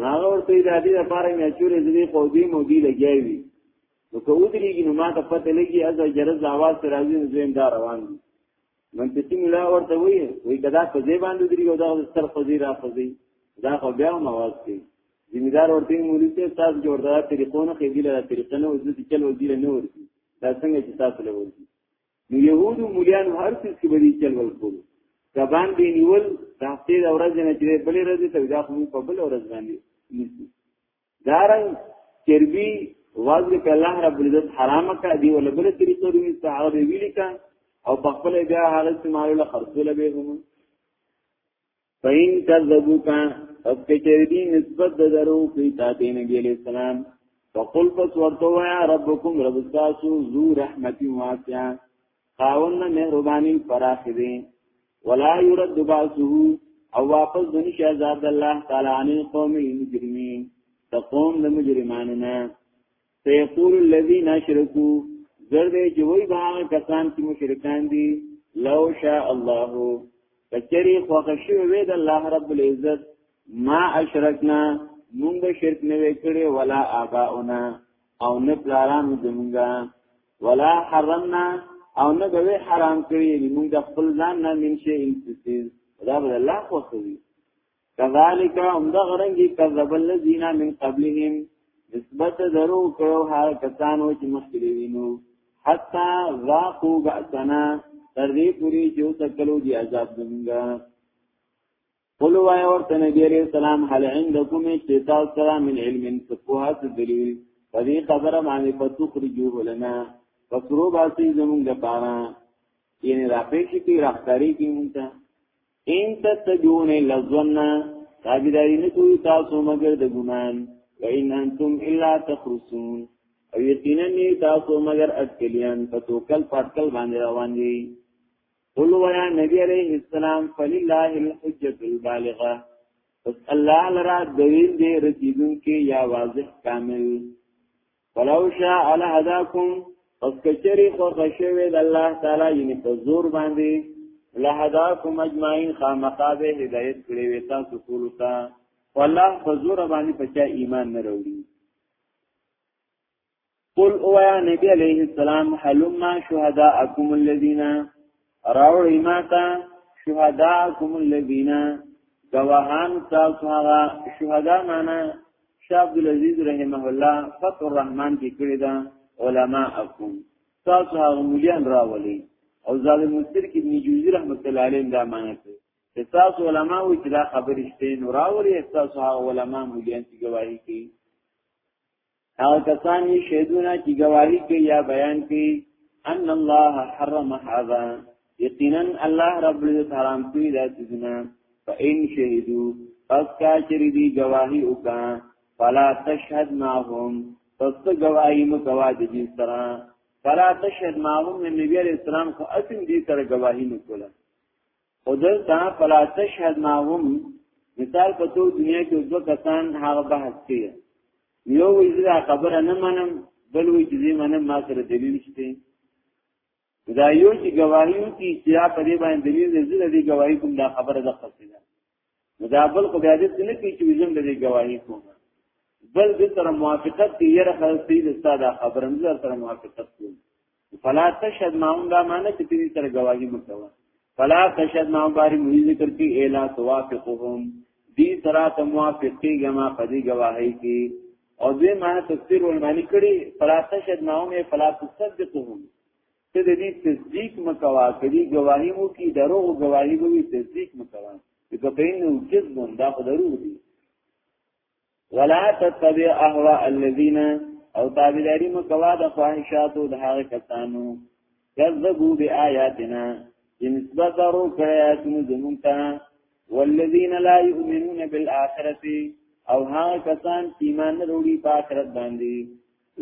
[SPEAKER 1] هغه ورته د دې لپاره مې اچولې دې خو دې مو دی لګیاوي نو که ودرېږي نو ما ته پته لګي از جرس आवाज سره راځي نو زم دا روان دي منطقي ملا ورته وایي وایي کدا په دې باندې درې او دا سر خزي را خزي دا خو بیا هم आवाज کوي ذمہ دار ورته مولوی ته تاسو جوړ دا طریقو نه خېدل دا طریقه نه وځي چې چل وزیر نه ورتي دا څنګه چې تاسو له ورتي نو يهودو مليان هر څه کې بدی چل ورکول کبان دی نیول د هفته د ورځ نه چې بلې ورځ ته دا خو په بل ورځ باندې نیسی دارن چربي واځي په الله رب العزت حرام کا دی ول بل طریقو دی استعاره ویل کا او په خپل بیا هغه استعمال له خرڅول به هم فین کذبوکا او کچری دی نسبت د درو کی تا ته نبی علیہ السلام فقل پس ورته وایا ربکم رب تاسو ذو رحمت واسعه خاون مهربانی فراخ دی ولا يرد باسه او واپس دنی شه عذاب الله تعالی عن قوم المجرمین تقوم د مجرمانو نه سيقول الذين اشركوا زرد جوي به کسان چې مشرکان دي لو شاء الله کچری خوښي وي د الله رب العزت ما اشرکنا مونږ شرک نه وکړي ولا آباؤنا او نه پلاران زمونږه ولا حرمنا او نه به حرام کړی یعنی موږ د خپل ځان نه من شي انتسیز دا به الله خوښوي کذالک هم دا غرنګي کذب الذین من قبلهم نسبت درو کړو هر کسانو چې مخکې وینو حتا ذاقوا بأسنا تر دې پوری چې تکلو دی عذاب زمونږه قلو وای ورته نبی علیہ السلام هل عندکم اشتتا سره من علم فقهات دلیل فدی خبر باندې فتخرجوه لنا فسرو باسی زمونږ لپاره یعنی راپېښې کې راختاري کې مونږ ان تتبعون الا الظن تابعداري نه کوي تاسو مگر د ګمان وان انتم الا تخرسون او یقینا نه تاسو مگر اټکلیان په توکل پټکل باندې روان دي قل ويا نبی عليه السلام فلله الحجه البالغه پس الله لرا دلیل دې رسیدون کې یا واضح کامل ولو شاء لهداکم پس کچری خو غشوی د الله تعالی یعنی په زور باندې لهداکم اجمعین خامخابه هدایت کړی وی تاسو ټول ته والله په زور باندې پچا ایمان نه وروړي قل او یا نبی علیہ السلام حلما شهداءکم الذین راوړی ما تا شهداکم الذین گواهان تاسو هغه شهدا معنا شاه عبد العزيز رحمه الله فتح الرحمن کې کړی دا علما اكم تاسو هغه مليان راولي او زاد مستر کې ابن جوزي رحمت الله علیه دا معنی کوي چې تاسو علما وي چې دا خبرې شته نو راولي تاسو هغه علما مليان چې گواهی کوي هغه کسان یې شهدونه چې گواهی کوي یا بیان کوي ان الله حرم هذا یقینا الله رب العزت حرام کړی دا څه فإن شهدو پس کا چری دی گواہی وکا فلا تشهد معهم پس ته گواہی مکوا د دې سره فلا تشهد معهم نبی علیہ السلام خو اسیم دې سره گواہی نکوله خودلتا فلا تشهد ماهم مثال په تو دنیا کې دوه کسان هغه بحث کوي یو وی زه خبره نه منم بل وی چې زه منم ما سره دلیل شته دا یو چې گواهیو کې چې په دې باندې دلیل زه دې گواهی کوم دا خبره ده خاصه دا بل خو بیا دې نه کوي چې زم دې گواهی کوم بل دې سره موافقت کې یره خل سید استاد خبرم زه سره موافقت کوم فلا تشهد ما هم دا معنی چې دې سره گواهی مکوه فلا تشهد ما باری مې ذکر کې الا توافقهم دې سره ته موافق کېږه ما پدې گواهی کې او دې معنی تفسیر ولمانی کړي فلا تشهد ما هم فلا تصدقهم ته د دې تصدیق مکوا کړي گواهی مو کی دروغ گواهی به تصدیق مکوا که په انه کذب دا خو دروغ دي ولا تتبع اهواء الذين او تابعداري مکوا د خواهشاتو د هغه کسانو کذبوا بآياتنا چې نسبت درو کړی اتنو زمونږ ته والذین لا یؤمنون بالآخرة او هغه کسان چې ایمان نه وروړي په آخرت باندې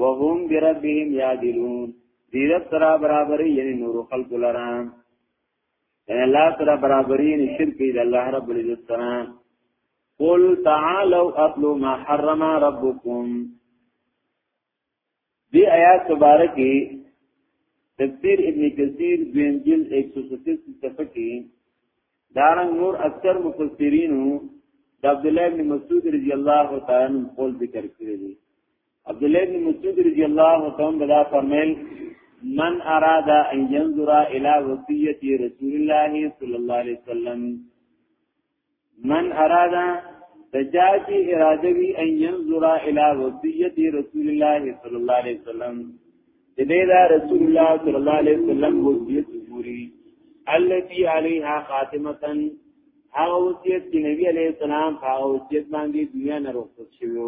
[SPEAKER 1] وهم بربهم یادلون دی رب سره برابرې یعنی نور خلق لرا یعنی الله سره برابرې یعنی شرک دی الله رب العزت سره قل تعالوا اتلوا ما حرم ربكم دی آیات مبارکه تفسیر ابن کثیر دویم جلد 136 صفحه کې دارنګ نور اکثر مفسرینو د عبد الله بن مسعود رضی الله تعالی عنہ قول ذکر کړی دی عبد الله بن مسعود رضی الله تعالی عنہ فرمایل من اراد ان ينظر الى وصيه رسول الله صلى الله عليه وسلم من اراد تجاتی اراده وی ان ينظر الى وصيه رسول الله صلى الله عليه وسلم دې دا رسول الله صلى الله عليه وسلم وصیت ګوري التي عليها خاتمه هغه وصیت چې نبی عليه السلام هغه وصیت باندې دنیا نه رخصت شوی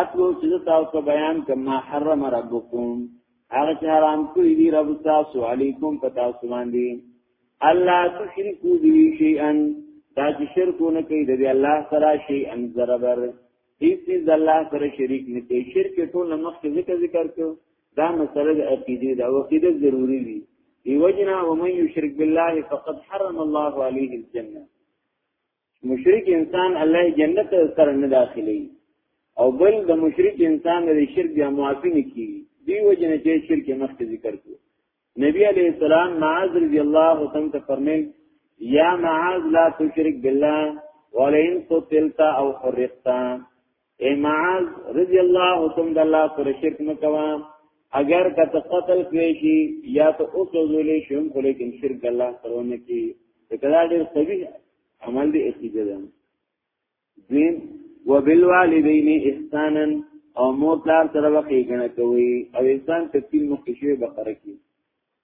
[SPEAKER 1] اتلو چې تاسو ته بیان کما حرم ربکم هغه چې حرام کړی دی رب تاسو علیکم پتا سومان دی الله تشرکو دی شیئا دا چې شرکونه کوي د الله سره شیئا ذربر هیڅ د الله سره شریک نه کوي شرک ټول مخکې ذکر ذکر کو دا مسله د عقیده دا عقیده ضروری دی ایوجنا ومن یشرک بالله فقد حرم الله علیه الجنه مشرک انسان الله جنت سره نه داخلي او بل د مشرک انسان د شرک بیا معافي نه کی دی وجه نه چې شرک مخکې ذکر کو نبی علیہ السلام معاذ رضی الله عنه ته فرمایل یا معاذ لا تشرک بالله ولئن قتلت او حرقت اے معاذ رضی الله تم د الله پر شرک مکوا اگر که ته قتل کړی شي یا ته او ته ذلې شوم خو لیکن شرک الله سرونه کی کدا ډېر قوی عمل دی استیجه ده دین وبالوالدین احسانا او مور پلار سره وخی کنه کوي او انسان تکلیف مخکې شوی بقره کی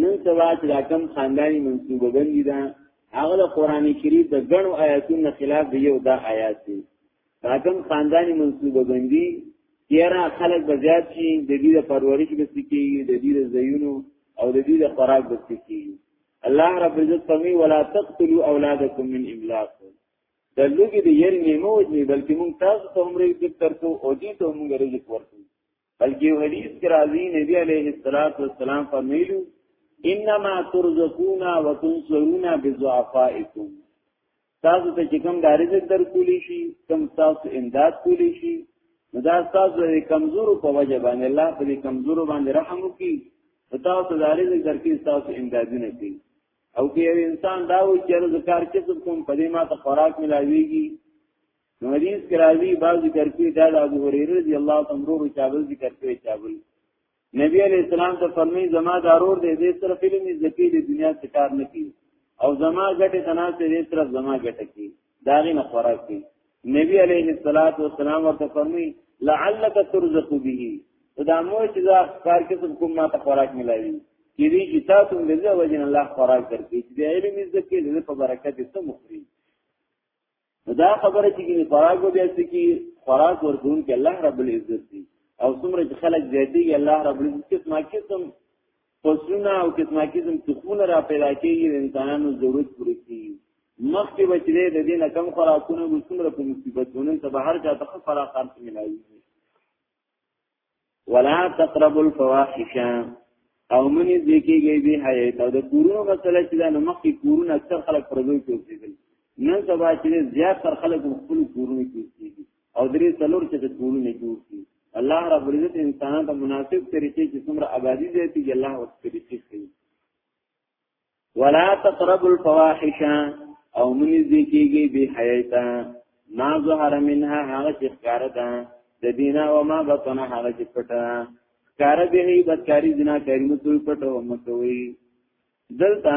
[SPEAKER 1] نن سبا چې دا کم خاندانی منصوبه بندي ده هغه د قران کریم د غنو آیاتونو خلاف دی یو دا آیات دی دا کم خاندانی منصوبه بندي یاره خلک بزیات شي د دې د پرورش بس کیږي د دې د زیونو او د دې د خوراک بس کیږي الله رب عزت فرمی ولا تقتلوا اولادکم من املاق د لوګي د یری نیمو وجنی بلکې مونږ تاسو ته عمرې د ترکو او دې ته مونږ رزق ورکو بلکې یو حدیث کې راځي نبی عليه الصلاه والسلام فرمایلو انما ترزقون وتنصرون بضعفائكم تاسو ته چې کوم د رزق در کولی شي کوم تاسو امداد کولی شي نو دا تاسو د کمزورو په وجه باندې الله په دې کمزورو باندې رحم وکړي تاسو د رزق در کې تاسو امدادونه کوي او که یو انسان دا و چې رزق کار کسب کوم په دې ما ته خوراک ملاويږي نو حدیث کې راځي بعض ذکر کوي دا د ابو هريره رضی الله تعالی عنہ ورو چابل ذکر کوي چابل نبی علیہ السلام ته فرمایي زما ضرور دی دې سره فلم زکی د دنیا څخه کار نه کوي او زما ګټه تناسه دې سره زما ګټه کوي دا غي نه خوراک کوي نبی علیہ الصلات والسلام ورته فرمایي لعلک ترزق به دا مو چې دا کار کې څوک کوم ما ته خوراک ملایي کې دې چې تاسو دې وجه الله خوراک درکې چې علم زکی دې په برکت ته مخري دا خبره چې ګنې خوراک به بیا څه کی خوراک ورکون کې الله رب العزت دی او څومره چې خلک زیاتېږي الله رب العزت قسمه قسم فصلونه او قسمه قسم تخمونه را پیدا کېږي د انسانانو ضرورت پوره کېږي مخکې به چې د دې نه کم خوراکونه به څومره په مصیبتونو ته به هر چا ته خوراک خرڅ ملایي ولا تقربوا الفواحش او منی ذکیږي به حیات او د کورونو مسله چې د مخکې کورونه اکثر خلک پردوی کوي نن سبا چې زیات تر خلک خپل کورونه کوي او درې څلور چې د کورونه کوي الله رب العزت انسانانو ته مناسب طریقې چې څومره آبادی زیاتیږي الله ورته طریقې کوي ولا تقربوا الفواحش او منی ذکیږي به حیاتا ما ظهر منها هغه چې ښکار ده د دینا او ما بطن هغه چې پټه ښکار به هی بدکاری جنا کوي نو ټول پټه ومکوي دلته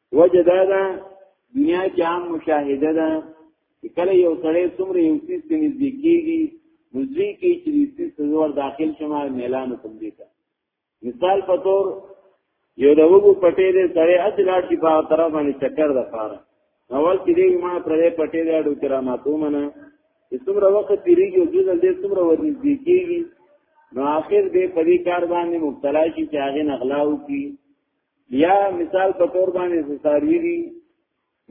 [SPEAKER 1] وجه دا ده دنیا کې عام مشاهده ده چې کله یو سړی څومره یو څه ته نږدې کیږي نو ځی کې چې دې څه زور داخل شمه اعلان کوم دي تا مثال په تور یو د وګو پټې دې سړی اصلار کې په طرف باندې چکر ده پاره اول چې دې ما پرې پټې دې اډو کراماتو منه چې څومره وخت تیریږي او دې دې څومره ورنږدې کیږي نو آخر دې په دې کار باندې مبتلا شي چې هغه نغلاو کی یا مثال په تور باندې ساری دي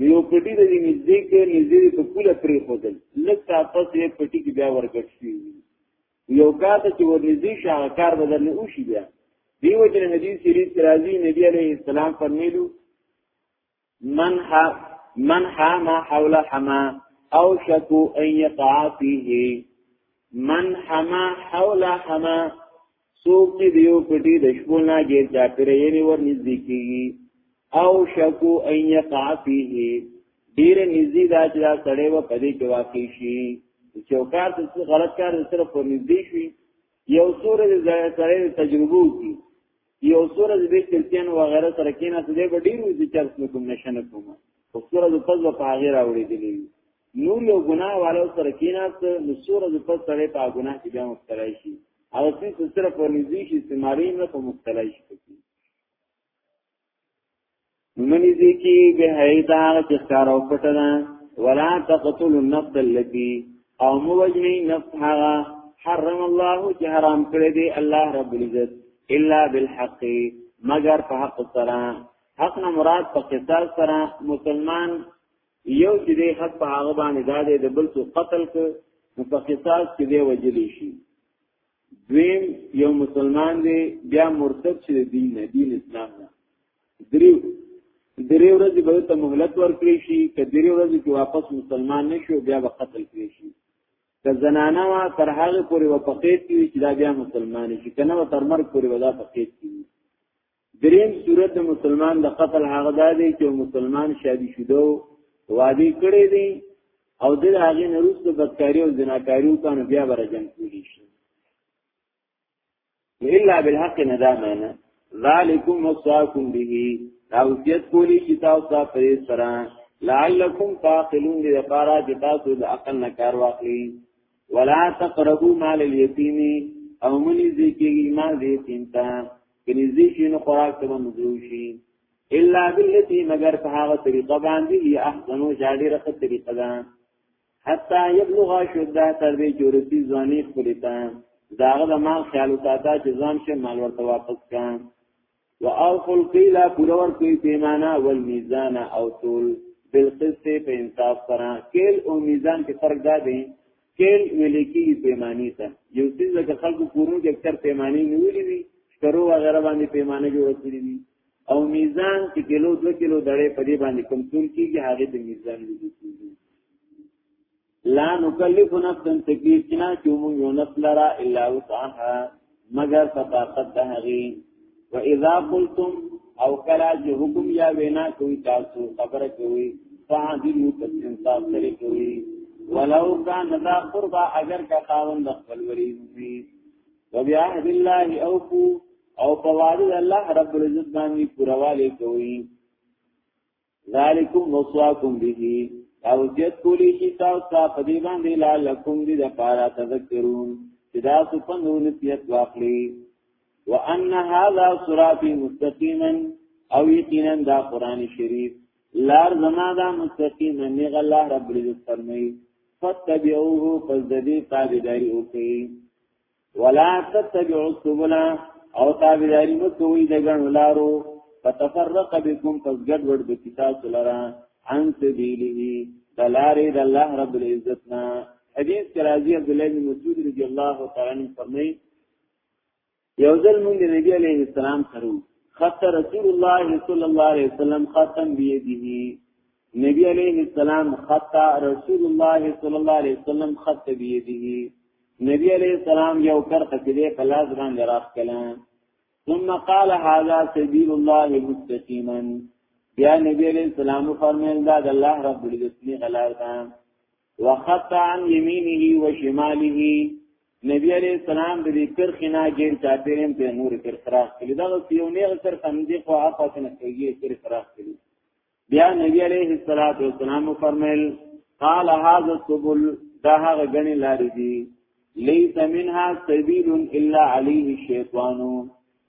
[SPEAKER 1] یو پټي د نږدې کې نږدې په کوله پرې خودل لږ تاسو یې پټي کې بیا ورګټ شي یو کاته چې ورنږدې شاکار بدل نه وشي بیا دیو جن حدیث شریف راځي نبی عليه السلام فرمایلو من ها من ها ما حول حما او شکو ان یقع فيه من حما حول حما سوق چې دیو پټي د شپو نه غیر چا پرې یې ور نږدې کیږي او شکو ان یقع فيه ډیر نږدې دا چې دا سړی و پدې کې واقع شي چوکار د غلط کار سره په نږدې شي یو سورې د سړی تجربه وکړي یو سورہ دې چلتیان و غیره سره کینا ته دې ډیرو چې چرس کوم نشنه کوم او سورہ د پز په هغه راوړي دي نور یو ګناه والو سره کینا ته نو سورہ د پز سره په ګناه کې بیا مبتلا شي او چې سره په نږدې شي استعمالي نه په مبتلا شي منی ذکی به حیث آغا چه سکارو پتنا ولا تقتل النفس اللتی او موجنی نفس حقا حرم الله چه حرام کردی الله رب العزت الا بالحق مگر په حق سره حق نه مراد په قصاص سره مسلمان یو چې دی حق په هغه باندې دادې د بل څو قتل ک نو په قصاص کې دی وجلی شي دویم یو مسلمان دی بیا مرتد شي دین نه دین اسلام نه درې درې ورځې به ته مهلت ورکړي شي که درې ورځې کې واپس مسلمان نشو بیا به قتل کړي شي که زنانه وا تر هغه پورې و پقید کی چې دا بیا مسلمان شي کنه تر مرګ پورې ودا پقید کی دریم صورت د مسلمان د قتل هغه دا دی چې مسلمان شادي شوه وادي کړی دی او د هغه نروس د بدکاری او جناکاری په بیا ورجن کړی شي الا بالحق نه دا معنا ذالکم وصاکم به دا وصیت کولی چې تاسو ته پرې سره لعلکم تعقلون دې لپاره چې تاسو د عقل نه کار واخلئ ولا تقربوا مال اليتيم او منی ذکر مال دې تینتا کني ذکر نو خوراک ته منظور شي الا بالتي مگر په هغه طریقه باندې احسنو جاډي رخه طریقه ده حتی یبلغ شده تر دې چې ورسی ځواني خپل ته داغه د مال خیال وساته چې ځان شه مال ورته واپس کړه واو خل قیلا پرور کوي پیمانه ول میزان او تول بالقسط په انصاف سره کېل او میزان کې فرق دا دی کېل ویل کی پیمانی ته یو څه ځکه خلکو پورونو کې اکثر پیمانی نیولې وي شکرو وغیرہ باندې پیمانه جوړ کړی وي او میزان چې کیلو دو کیلو دړې په دې باندې کم تول کیږي هغه د میزان لیدل کیږي لا نکلف نفسا تکلیف نه چې موږ یو نفس لرا الا وسعها مگر په طاقت د هغه و اذا قلتم او کلا چې حکم یا وینا کوي تاسو خبره کوي فاعدل تسلیم تاسو لري کوي ولو کان ذا قربا اگر کا خاوند خپل وري وي وبیا الله اوفو او په وعده الله رب العزت باندې پرواله کوي ذالکم وصاکم به دا وصیت کولی شي تاسو ته په دې باندې لعلکم دې د پاره تذکرون چې دا څه په نو نصیحت واخلي وان هذا صراطي مستقيما او یقینا دا قران شریف لار زما دا مستقیم نه الله رب العزت فرمایي فتبعوه پس د دې تابعداري وکړي ولا تتبعوا السبل او تابعداري مو کوي د ګڼو لارو فتفرق بكم فزګد ور به کتاب لرا عن سبيله دلاري د الله رب العزت نا حدیث کرازی عبد الله بن مسعود رضی الله تعالی عنہ فرمای یو ځل مونږ د نبی علیه السلام سره خط رسول الله صلی الله علیه وسلم ختم بيدیه نبی علیہ السلام خط رسول الله صلی الله علیه وسلم خط بيدیه نبی علیہ السلام یو کر قصیده په لاس باندې راخ کلام ثم قال هذا سبيل الله مستقيما بیا نبی علیہ السلام فرمایل دا د الله رب العزت غلار ده وخط عن يمينه وشماله نبی علیہ السلام د دې کرخنا غیر چاپیرم په نور کرخراخ کړي دا یو نه کرخندې خو اپاتنه کوي کرخراخ کړي بیا نبی علیه الصلاۃ والسلام فرمایل قال هذا السبل دا هغه غنی لارې دي ليس منها سبيل الا عليه الشيطان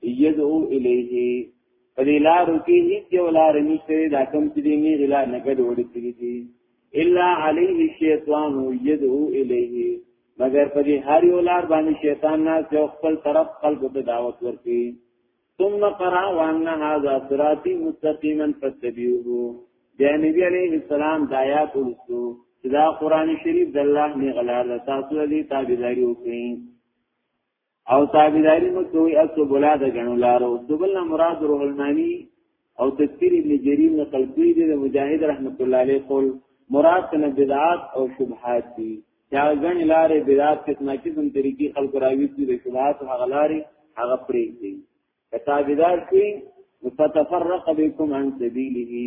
[SPEAKER 1] يدعو اليه پدې لارو کې هیڅ یو لار نشته دا کوم چې دې نه غلا نه ګډ وړي کړی دي الا عليه الشيطان يدعو اليه مگر پدې هر یو لار باندې شیطان نه خپل طرف خلق ته دعوت ورکړي ثم قرأ وان هذا صراطي مستقيما فاتبعوه بیا نبی علیہ السلام د آیات ولستو چې دا قران شریف د الله نه غلار ده تاسو دې تابعداري وکړئ او تابعداري مو کوي او بلا د غنو لارو سبل مراد روح المانی او تفسیر ابن جریر نقل کړی دی د مجاهد رحمت الله علیه قول مراد کنه بدعات او شبهات دي دا غن لارې بدعات کتنا قسم طریقې خلق راوي دي د شبهات هغه لارې هغه پرې دي کتابدار کې متفرق بكم عن سبيله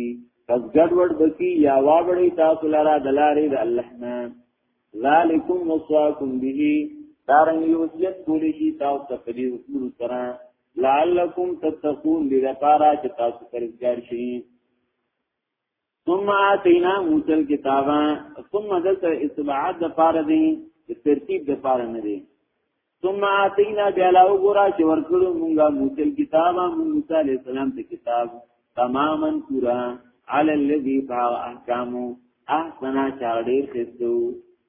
[SPEAKER 1] پس ګډوډ بکی یا واوړی تاسو لرا دلارې د الله نه ذالکم وصاکم به دارن یوسیت کولی شي تاسو ته په دې اصول سره لعلکم تتقون دې لپاره چې تاسو پرېزګار شئ ثم اتینا موسی الكتاب ثم دلته استبعاد د پاره دی ترتیب د پاره نه دی ثم اتینا بیالاو ګورا چې ورکړو مونږه موسی الكتاب موسی علی السلام ته کتاب تماما پورا علی الذی فاو احکامو احسنا چاڑیر خستو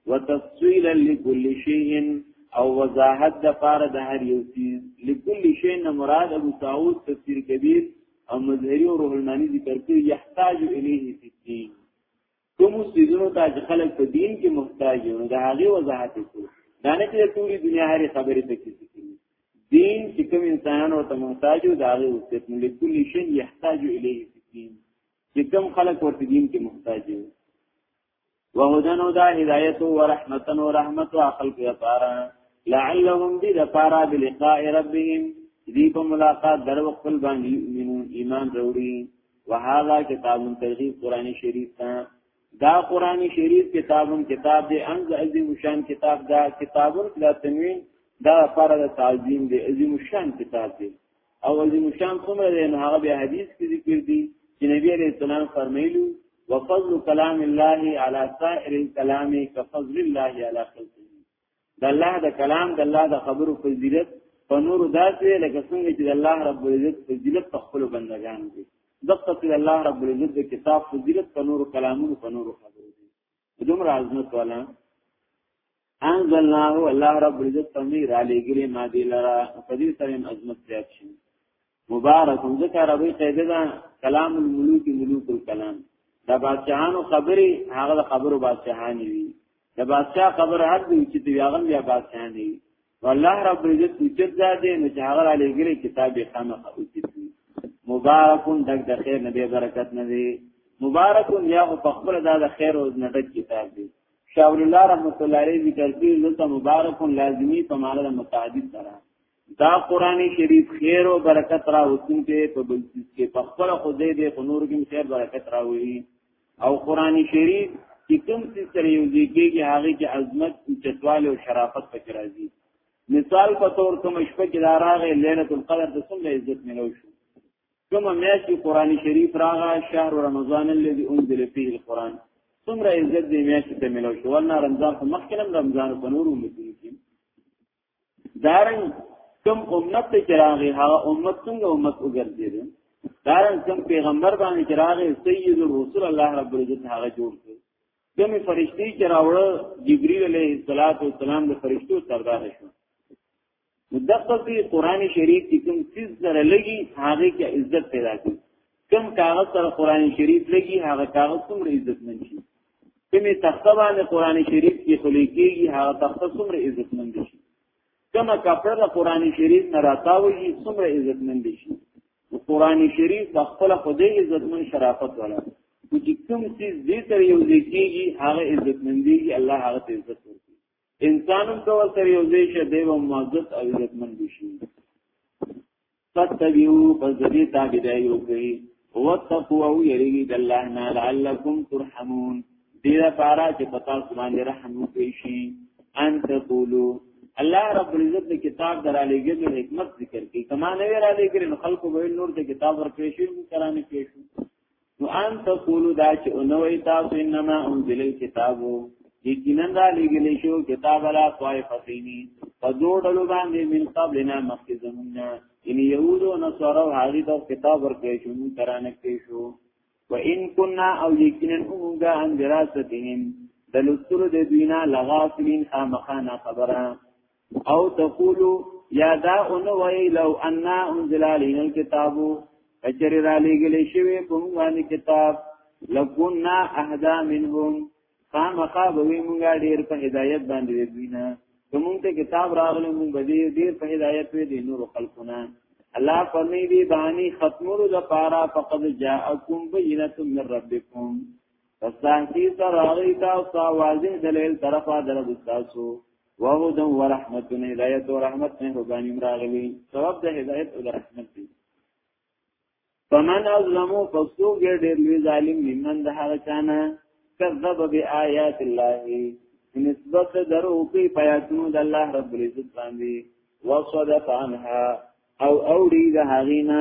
[SPEAKER 1] وتفصیلا لکل شیئن او وضاحت د پار د هر یو چیز لکل شیئن مراد ابو سعود تفسیر کبیر او مظهری او روح المانی ذکر کوي یحتاج الیه فی الدین کوم سيزونو ته چې خلک په دین کې محتاج یو دا هغه وضاحت وکړو دا نه چې ټولې دنیا هرې خبرې ته کې دین چې کوم انسانانو ته محتاج یو دا هغه وخت نو لکل شی یحتاج الیه دین چې کوم خلک ورته دین کې محتاج یو وهدن او دا هدایت او رحمتن او رحمت او عقل کې لپاره لعلهم دې لپاره بلقاء ربهم دې په ملاقات درو خپل باندې ایمان وروړي وهذا کتاب ترغیب قران شریف ته دا قران شریف کتابون کتاب دی انز عظیم شان کتاب دا کتابون دا تنوین دا پر د تعظیم دی عظیم شان کتاب دی او عظیم شان کومه دی نه هغه به حدیث کې ذکر دی چې نبی علیہ السلام فرمایلو وفضل کلام الله علی سائر الكلام كفضل الله علی خلقه د الله د کلام د الله د خبرو فضیلت په نور داسې لکه څنګه چې د الله رب العزت فضیلت په خپل بندگان دي دغه چې الله رب العزت د کتاب فضیلت په نور کلامونو په نور خبرو دي بدوم رازنه تعالی انزلناه الله رب العزت تمیر علی ګری ما دی لرا فضیلت هم عظمت زیات شي مبارک هم ځکه عربی قاعده ده کلام الملوک ملوک الکلام دا بادشاہانو خبرې هغه خبرو بادشاہان وي دا بادشاہ خبر حد دی چې دی هغه بیا بادشاہ نه وي والله رب عزت اوچت زاده نو چې هغه علی ګری کتاب یې خامخ اوچت وي مبارکون دک د خیر نه به برکت نه وي مبارکون یا په خپل دا د خیر او نه دک کتاب دی شاول الله رحمت الله علیه ذکر کړي دلته مبارکون لازمی په معنی د متعدد سره دا قران شریف خیر او برکت را وسین ته په بل څه کې په خپل خو دې دې په نور کې خیر برکت راوړي او قران شریف چې کوم څه سره یو ځای کېږي هغه کې عظمت او چتوال او شرافت پکې راځي مثال په تور کوم شپه کې دا راغې ليله القدر د څومره عزت ملو شو کوم میاش کې قران شریف راغا شهر رمضان الذي انزل فيه القران څومره عزت دې میاش ته ملو شو ولنا رمضان خو مخکې رمضان په نورو مدي دارن کم امت ته چراغي هغه امت څنګه امت وګرځي دي دارن کم پیغمبر باندې چراغي سید رسول الله رب العزت هغه جوړ کړ کمی فرشتي چې راوړ جبريل عليه السلام د فرشتو سردار شو مدققي قران شریف کې کوم څه سره لګي هغه کې عزت پیدا کړي کم کاغذ سره قران شریف لګي هغه کاغذ څومره عزت من شي کمه تخته باندې قران شریف کې خلې کېږي هغه تخته څومره عزت من شي کمه کپړه د قران شریف نه راتاوږي څومره عزت من شي قران شریف د خپل خدای عزت من شرافت ولا چې کوم څه دې تر یو ځای کېږي هغه عزت من دي الله هغه عزت ورکړي انسانم کو سره یو ځای شه دیو معزز او عزتمن شي فتبیو فزدی تابعدای وکړي وتقوا او یریږي د الله نه لعلکم ترحمون دې لپاره چې پتا سبحان رحم وکړي شي ان تقولو الله رب العزت نے کتاب درا لګي د حکمت ذکر کوي کما نه را لګي نو خلق به نور د کتاب ورکړي شي قرآن کې شي نو ان تقولو دا چې اونوي تاسو انما انزل الكتاب یقینا دا لګل شو کتاب علا طائفتینی په دوه ډلو باندې من قبلنا مخکې زمونږه ان یهود او نصارا هغه ته کتاب ورکړي شو مون ترانه کې شو و ان كنا او یقینا موږ ان دراستهم د لستر د دوینا لغافلین خامخانا خبره او تقولو یا دا اونو وی لو انا انزل علینا الكتاب اچری را لګلې شوی په باندې کتاب لکونا اهدا منهم خامخا به موږ ډیر په هدایت باندې وینه کومه ته کتاب راغلی موږ به ډیر په هدایت وې دي نور خلقونه الله فرمی دی بانی ختمولو د پارا فقد جاءکم بینۃ من ربکم فاستحقیق راغی تاسو واضح دلیل طرفا درب تاسو وهدى ورحمت هدایت او رحمت نه ربانی راغلی سبب د هدایت او رحمت دی فمن ازلمو فسوق ډیر لوی ظالم ممن د هغه چانه کذب بیاات الله نسبت درو کوي پیاتونو د الله رب العزت باندې وصدق عنها او اوړي د هغینا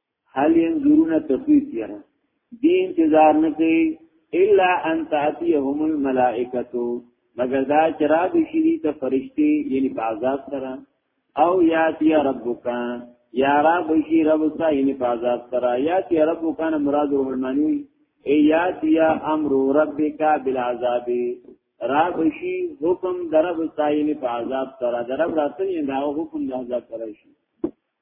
[SPEAKER 1] هل ينظرون تخويف يره دي انتظار نه کوي الا ان تاتيهم الملائکه مگر دا چرا به شری ته فرشتي یعنی بازار سره او یاتی ربک یا را بشی رب سا یعنی بازار سره یاتی رب کان مراد الرحمنی ای یاتی امر ربک بالعذاب را بشی حکم درب سا یعنی بازار سره درب راتنی دا حکم د عذاب سره شي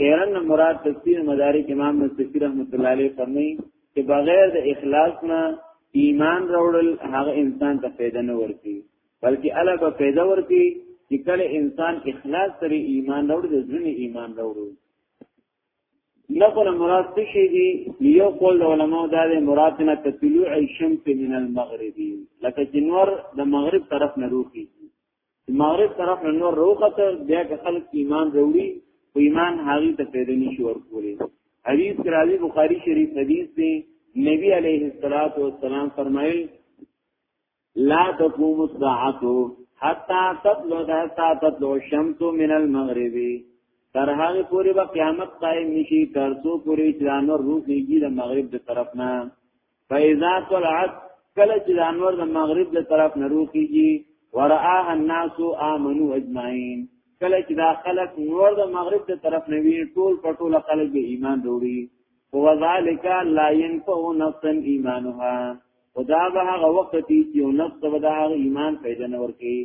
[SPEAKER 1] خیرن نه مراد تفسیر مدارک امام نصفی رحمت الله علیه فرمایي چې بغیر د اخلاص نه ایمان راوړل هغه انسان ته فایده نه ورکي بلکې الله به فایده ورکي چې کله انسان اخلاص سره ایمان راوړي د ځنې ایمان راوړي لقنا مراد څه شي دي یو قول علماء دا دی مراد نه تطلوع الشمس من المغرب لکه چې نور د مغرب طرف نه روخي مغرب طرف نه نور روخته بیا که خلک ایمان وروړي او ایمان هغه ته پیدا نشي ورکولې حدیث راځي بخاری شریف حدیث دی نبی علیه الصلاۃ والسلام فرمایل لا تقوم الساعه حتا تطلع حتا تطلع الشمس من المغرب تر هغه پورې به قیامت قائم نشي تر څو پورې چې نور روخيږي د مغرب د طرف نه فاذا طلعت کله چې انور د مغرب د طرف نه روخیږي ورآها الناس امنوا اجمعين کله چې دا خلک نور د مغرب د طرف نه وی ټول په ټول خلک به ایمان وروړي هو ذالک لا ينفع نفسا ایمانها خدا به هغه وخت چې یو نفس به دا ایمان پیدا نه ورکي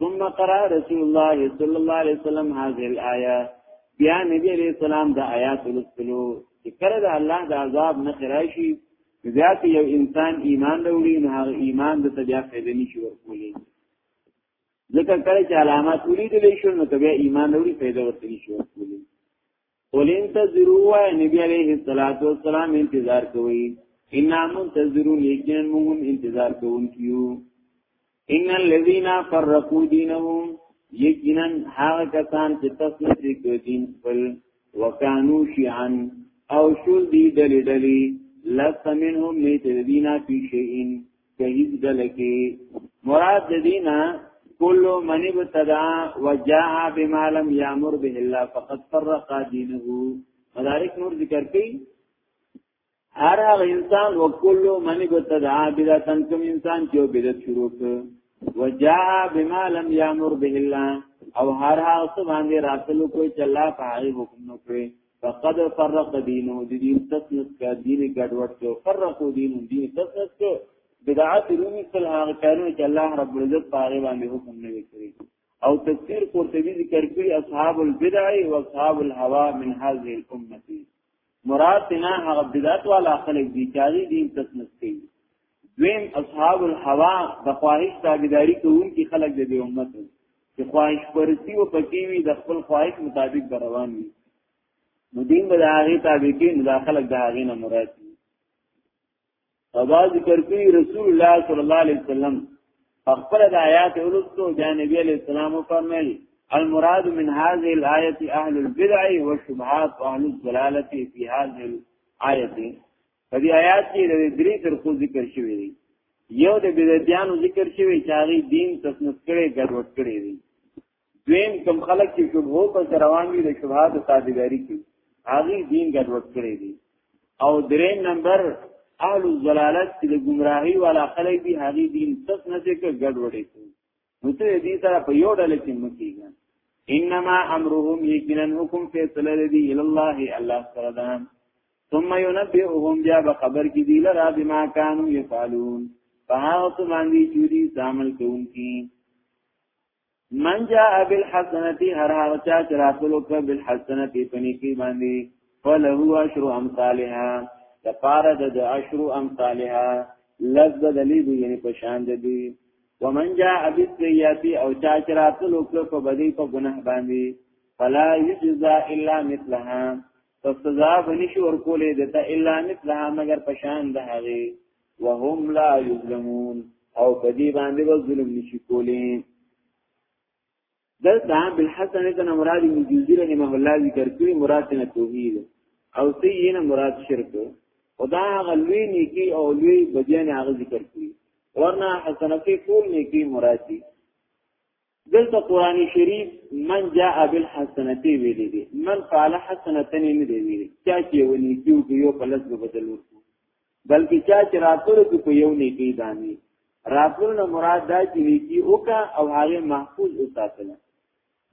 [SPEAKER 1] ثم قرأ رسول الله صلی الله علیه وسلم هذه الايه بیا نبی علیہ السلام د آیات ولستلو چې کله د الله د عذاب نه خراشي بیا چې یو انسان ایمان وروړي نو هغه ایمان د تبیا فائدې نشي ورکولې ځکه کله چې علامات ولیدل شي نو تبیا ایمان وروړي فائدې ورته نشي ورکولې قل انتظروا و نبی علیہ الصلوۃ والسلام انتظار کوي ان منتظرون یقینا موږ انتظار کوونکیو ان الذين فرقوا دينهم یقینا هغه کسان چې تفسیر کوي دین خپل وکانو شیعا او شول دی دلی دلی لست منهم نیت دینا فی شیئن شهید دل کی مراد دینا کل من ابتدا وجاء بما لم یامر به الله فقد فرق دینه مدارک نور ذکر کی هر هغه انسان وکل من ابتدا بلا تنکم انسان چې بدعت شروع کړ وجاء بما لم یامر به الله او هر هغه څه باندې راتلو کوی چې الله په حکم نو کړی فقد فرق دینو د دین تسنس کا دین ګډوډ کو فرق دینو دین تسنس کو بدعات رومي سل هغه کارونه چې الله رب العزت پاره باندې حکم نه وکړي او تفسیر قرطبی ذکر کړی اصحاب البدع او اصحاب الهوى من هذه الامه مراد نه هغه بدعت والا خلک دي چې دین تسنس کوي دویم اصحاب الهوى د خواهش تابعداري کوونکي خلک دي امت چې خواهش پرستی و پکې وي د خپل خواهش مطابق به روان وي نو دین به د هغې تابع کې نو دا خلک د هغې نه مراد دي ابا ذکر کوي رسول الله صلی الله علیه وسلم خپل د آیات ولستو د نبی علیہ السلام فرمایل المراد من هذه الايه اهل البدع والشبهات واهل الضلاله في هذه الايه په دې آیات کې د درې فرقو ذکر شوی دی یو د بدعتانو ذکر شوی چې هغه دین تصنف کړي ګډوډ کړي دي دویم کم خلک چې شبهو پر روان دي د شبهات تابعداري کوي هغه دین ګډوډ کړي دي او دریم نمبر اهل الضلالت چې د گمراهي والا خلک دي هغه دین تصنف کړي ګډوډ کړي نو ته دې سره په یو ډول کې مکیږي انما امرهم یقینا حکم فیصله دی الی الله الله سره ده ثم ينبئهم بیا به خبر کی دی لرا بما كانوا يفعلون فهاوس باندې چوری عمل کوونکی من جاء بالحسنه هر هغه چا چې راغلو ک بالحسنه په نیکی باندې فله عشر امثالها لپاره د عشر امثالها لذ دلیل یعنی پشان دی ومن جاء بالسيئات او چا چې راتلو کړو په بدی په ګناه باندې فلا يجزا الا مثلها پس سزا بنشي ورکولې دته الا مثلها مگر پشان ده هغه وهم لا يظلمون او بدی باندې به ظلم نشي کولې دلته بالحسن دنا مراد ابن جوزی رحمه الله ذکر کړی مراد نه توحید او سین مراد شرک خدا غلوی نیکی او لوی بجانه هغه ذکر کړی ورنه حسنه کې ټول نیکی مراد دي دلته قران شریف من جاء بالحسنه ویلي دي من فعل حسنه نه دی ویلي چا چې ونی کیو یو په لږ بدل ورکو بلکې چا چې راتلو کې په یو نیکی باندې راتلو نه مراد دا چې نیکی وکا او هغه محفوظ وساتله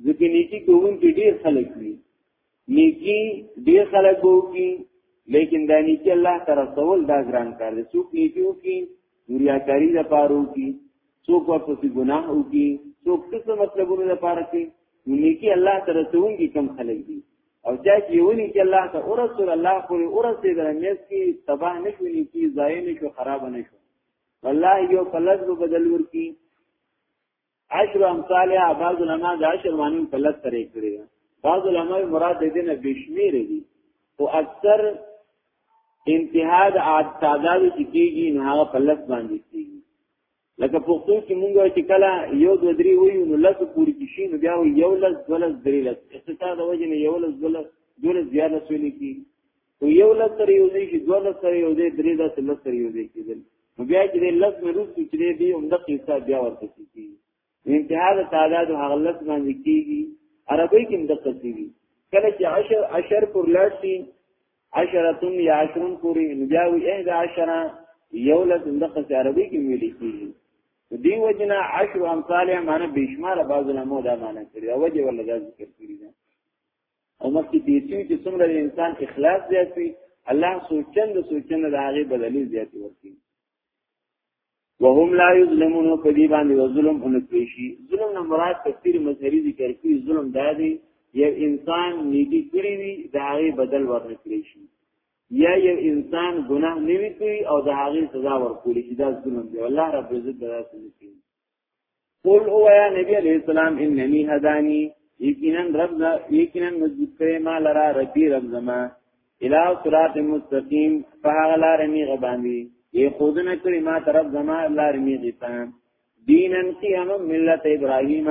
[SPEAKER 1] ځکه نیکی کوون کې ډیر خلک وي نیکی ډیر خلک وو کې لیکن دا نیکی الله تعالی سوال دا ګران کار دی څوک نیکی وو کې دوریاکاری د پاره کې څوک ورته ګناه وو کې څوک څه مطلبونه د پاره کې نیکی الله تعالی سوال کې کم خلک دي او چا چې ونی کې الله ته او رسول الله پورې او رسول د میز کې تباہ نشونی کی ضایع نشو خراب نشو والله یو فلذ بدل ورکی عشر امثالها بعض علماء د عشر معنی فلذ ترې کړی بعض علماء مراد دې نه بشمیر دي او اکثر انتها د تعداد چې کیږي نه هغه فلذ باندې کیږي لکه پښتو کې مونږ چې کله یو دو درې وایو نو لس پوری کې شي نو بیا یو لس دولس درې لس استتا د وجه نه یو لس دولس دولس زیاده سولې کی او یو لس سره یو ځای کې دوه لس سره یو ځای درې لس لس سره یو ځای کېدل نو بیا چې لس مروز چې دې هم د قصه بیا ورته کیږي انتها د تعداد هغه لس باندې کیږي عربی کې هم د قصې کله چې عشر عشر پر لاسي عشرتم یا عشرن پوری نبیاوی احد عشرہ یولس اندقس عربی کی ملی کی دی وجنا عشر امثاله معنی بشمار بعض علماء دا معنی کړی او وجه ولا دا ذکر کړی دا او مخکې دې چې څومره انسان اخلاص زیات وي الله سوچند سوچند د هغه بدلی زیات ورکړي وهم لا یظلمون په دې باندې ظلم هم کوي شي ظلم نه مراد تفسیر مظهری ذکر کوي ظلم دا دی یو انسان نیکی کړی وي دا هغه بدل ورنکړي شي یا یو انسان ګناه نه وی کوي او دا هغه سزا ورکول شي دا ظلم دی الله رب عزت دا څه کوي قول او یا نبی علیہ السلام اننی هدانی یقینا رب ز یقینا مضبوط کړي ما لرا ربي رب زما الہ صراط مستقیم فهغه لار می غباندي یې خودنه کړي ما طرف زما لار می غیتا دینن قیام ملت ابراهیم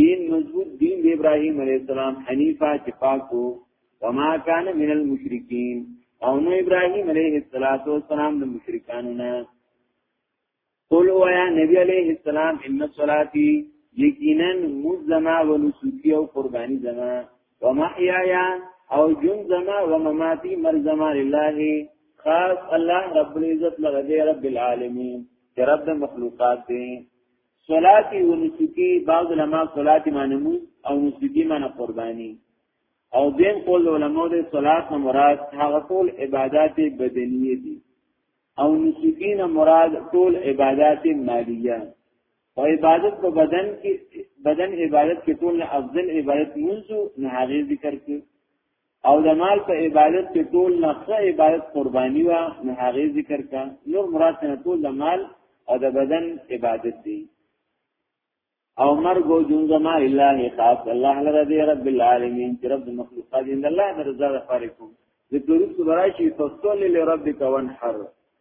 [SPEAKER 1] دین مضبوط دین د ابراهیم علیه السلام حنیفه چې پاکو وما کان من المشرکین او نو ابراهیم علیه السلام د مشرکانو نه قول وایا نبی علیہ السلام ان صلاتی یقینا مزما و نسکی او قربانی زما و محیایا او جن زما و مماتی مر زما لله خاص الله رب العزت لغدی رب العالمین چې رب د مخلوقات دی صلاتی و نسکی بعض علماء صلاتی معنی او نسکی معنی قربانی او دین قول علماء د صلات نه مراد هغه ټول عبادت بدنیه دي او نسکی نه مراد ټول عبادت مالیه او عبادت په بدن کې بدن عبادت کې ټول نه افضل عبادت منځو نه هغه ذکر کې او د مال په عبادت کې ټول نه ښه عبادت قرباني وا نه هغه ذکر کا نور مراد نه ټول د مال او د بدن عبادت دی او مرګ او جون زما لله خاص الله لره دی رب العالمین چې رب مخلوقات ان الله درزا لپاره کوم د دروس براشي فصل لربک وانحر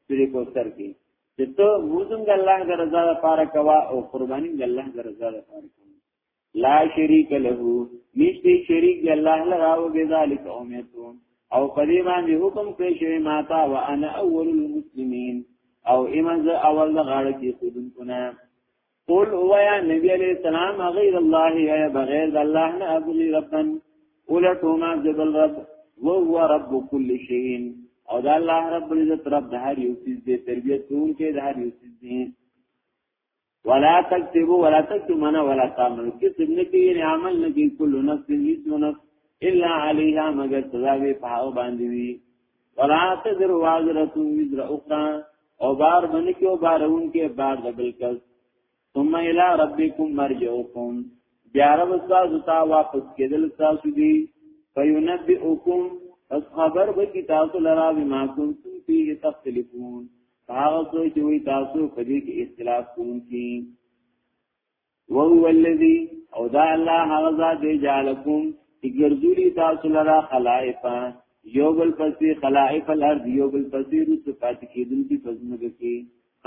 [SPEAKER 1] دې کوثر کې چې ته موزم د الله درزا لپاره کوا او قرباني د الله درزا لپاره کوم لا شریک له نشته شریک دی الله لره او بذالک اومیتون او پدې باندې حکم کړی شوی ماتا وانا اول المسلمین او ایمان ز اول غاړه کې خودن کنه قول اوایا نبی علیہ السلام غیر الله یا بغیر الله نه ابغي ربا ولټوما جبل رب وهو رب كل شيء او دا الله رب العزت رب د هر یو چیز دی تربیت کوم کې د هر یو چیز دی ولا تكتب ولا تكتب انا ولا تعمل کسب نه کوي نه عمل نه کوي کل نفس هیڅ نفس الا عليها مگر سزا به په باندې وي ولا تذر وازرت وزر اخرى او بار من کې او بارون کې بار د بل کس ثم الى ربكم مرجعكم بیا رب تاسو ته واپس کېدل تاسو دي فینبئکم پس خبر به کی تاسو لرا بما کنتم فيه تختلفون هغه څه چې وي تاسو په دې کې اختلاف کوونکی وهو الذي او دا الله هغه ذات دی جعلکم چې ګرځولي تاسو لرا خلائف یو بل پسې خلائف الارض یو بل پسې رس پات کېدونکي فزمګه کې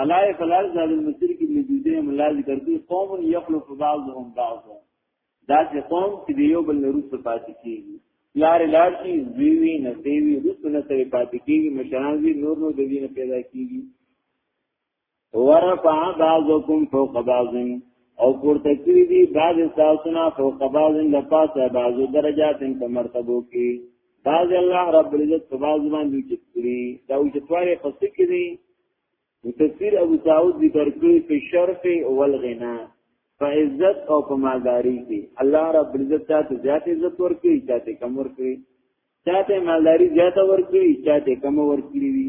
[SPEAKER 1] خلائف الارض د مصر کې موجوده ملا ذکر کوي قوم یخلق بعضهم بعضا دا چې قوم چې یو بل رس پات کېږي لار لار شي وی وی نه دی وی رس نه سره پات کېږي مشران وی نور نور د دینه پیدا کېږي ورفع بعضکم فوق بعض او پورته کړی دی بعض تاسو نه فوق بعض د پاسه بعضو درجات په مرتبو کې بعض الله رب العزت په بعض باندې چې کړی دا او چې تواره قصې کې دی تفسیر ابو سعود ذکر کړی په شرف او الغنا په عزت او په مالداری کې الله رب العزت ته زیات عزت ورکړي چې کم ورکړي چاته مالداری زیاته ورکړي چاته کم ورکړي وي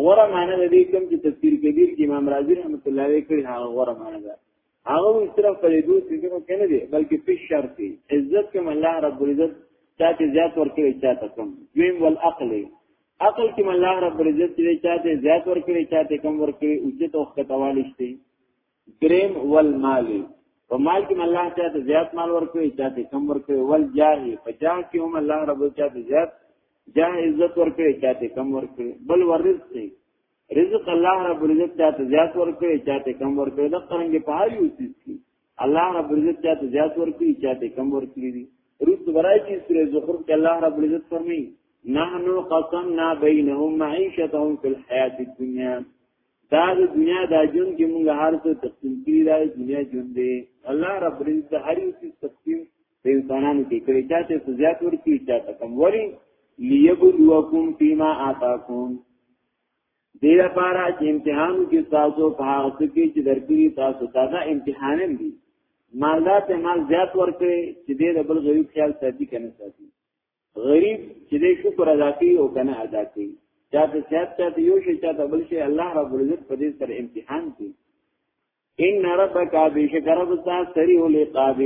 [SPEAKER 1] غوره معنی د دې کم چې تفسیر کبیر کې امام رازی رحمت الله علیه کړي هغه غوره معنی ده هغه صرف په دې دوه څه کې نه دی بلکې په شرط دی عزت کوم الله رب العزت چاته زیات ورکړي چاته کم دویم ول عقل عقل کې الله رب العزت دې چاته زیات ورکړي چاته کم ورکړي او چې توخت توالشتي دریم والمال په مال کې الله چاته زیات مال ورکوي چاته کم ورکوي ول جاه په جاه کې هم الله رب چاته زیات جاه عزت ورکوي چاته کم ورکوي بل ورزق دی رزق الله رب عزت چاته زیات ورکوي چاته کم ورکوي دا څنګه په هر یو څه کې الله رب عزت چاته زیات ورکوي چاته کم ورکوي دي روز برای چې سورې زخرف کې الله رب عزت فرمایي نحنو قسمنا بینهم معیشتهم فی الحیات الدنیا دا د دنیا دا جون کې موږ هر څه تقسیم کړی دا د دنیا جون دی الله رب دې د هر یو څه تقسیم په انسانانو کې کړی چې تاسو زیات ورکی چې تاسو کم وری لیبلوکم فیما آتاکم دې لپاره چې امتحان کې تاسو په هغه څه کې چې درکې تاسو ته دا امتحان دی مالدار ته مال زیات ورکړي چې دې د بل غریب خیال ساتي کنه ساتي غریب چې دې شکر ادا کوي او کنه ادا کوي چا ته صحت چا ته یو شي چا ته بل شي الله رب العزت په دې سره امتحان کوي ان ربک بشک رب تا سریع العقاب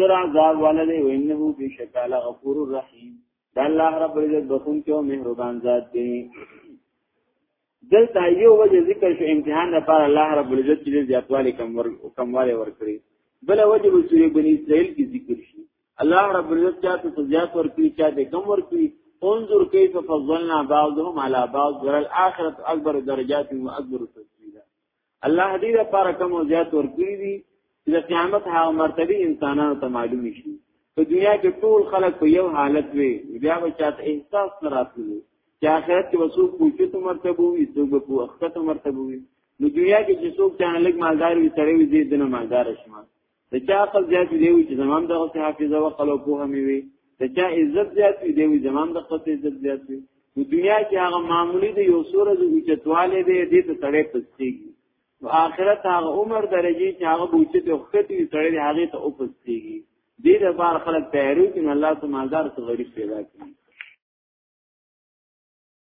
[SPEAKER 1] زر عذاب ولده و انه بشک غفور الرحیم دا الله رب العزت بخون کې مهربان ذات دی دلته یو وجه ذکر شو امتحان لپاره الله رب العزت دې زیاتوالی کم ور کمواله ورکړي بل وجه به سورې بنی اسرائیل کې ذکر شي الله رب العزت چاته سزا ورکړي چاته کم ورکړي انظر كيف فضلنا بعضهم على بعض وللآخرة أكبر درجات وأكبر تفضيلا الله دې لپاره کوم زیات ورکړي دي چې د قیامت هغه مرتبه انسانانو ته معلوم شي په دنیا کې ټول خلک په یو حالت وي بیا به چاته احساس نه راتلو چې آخرت کې وسوک پوښتنه مرتبه وي څوک په اخته مرتبه وي نو دنیا کې چې څوک چانه لګ مالدار وي سره وي دې دنه مالدار شمه د چا عقل زیات دی وی چې زمام د غوسه حافظه او قلو په همي وی د چا عزت زیات دی وی زمام د قصې عزت زیات وی په دنیا کې هغه معمولی دی یو سور د اوچتواله دی د ته تړې پستېږي او آخرت هغه عمر درجه چې هغه بوچت او ختی تړې هغه ته او پستېږي دې د بار خلک تیارو کې الله تعالی مالدار څو غریب پیدا کړي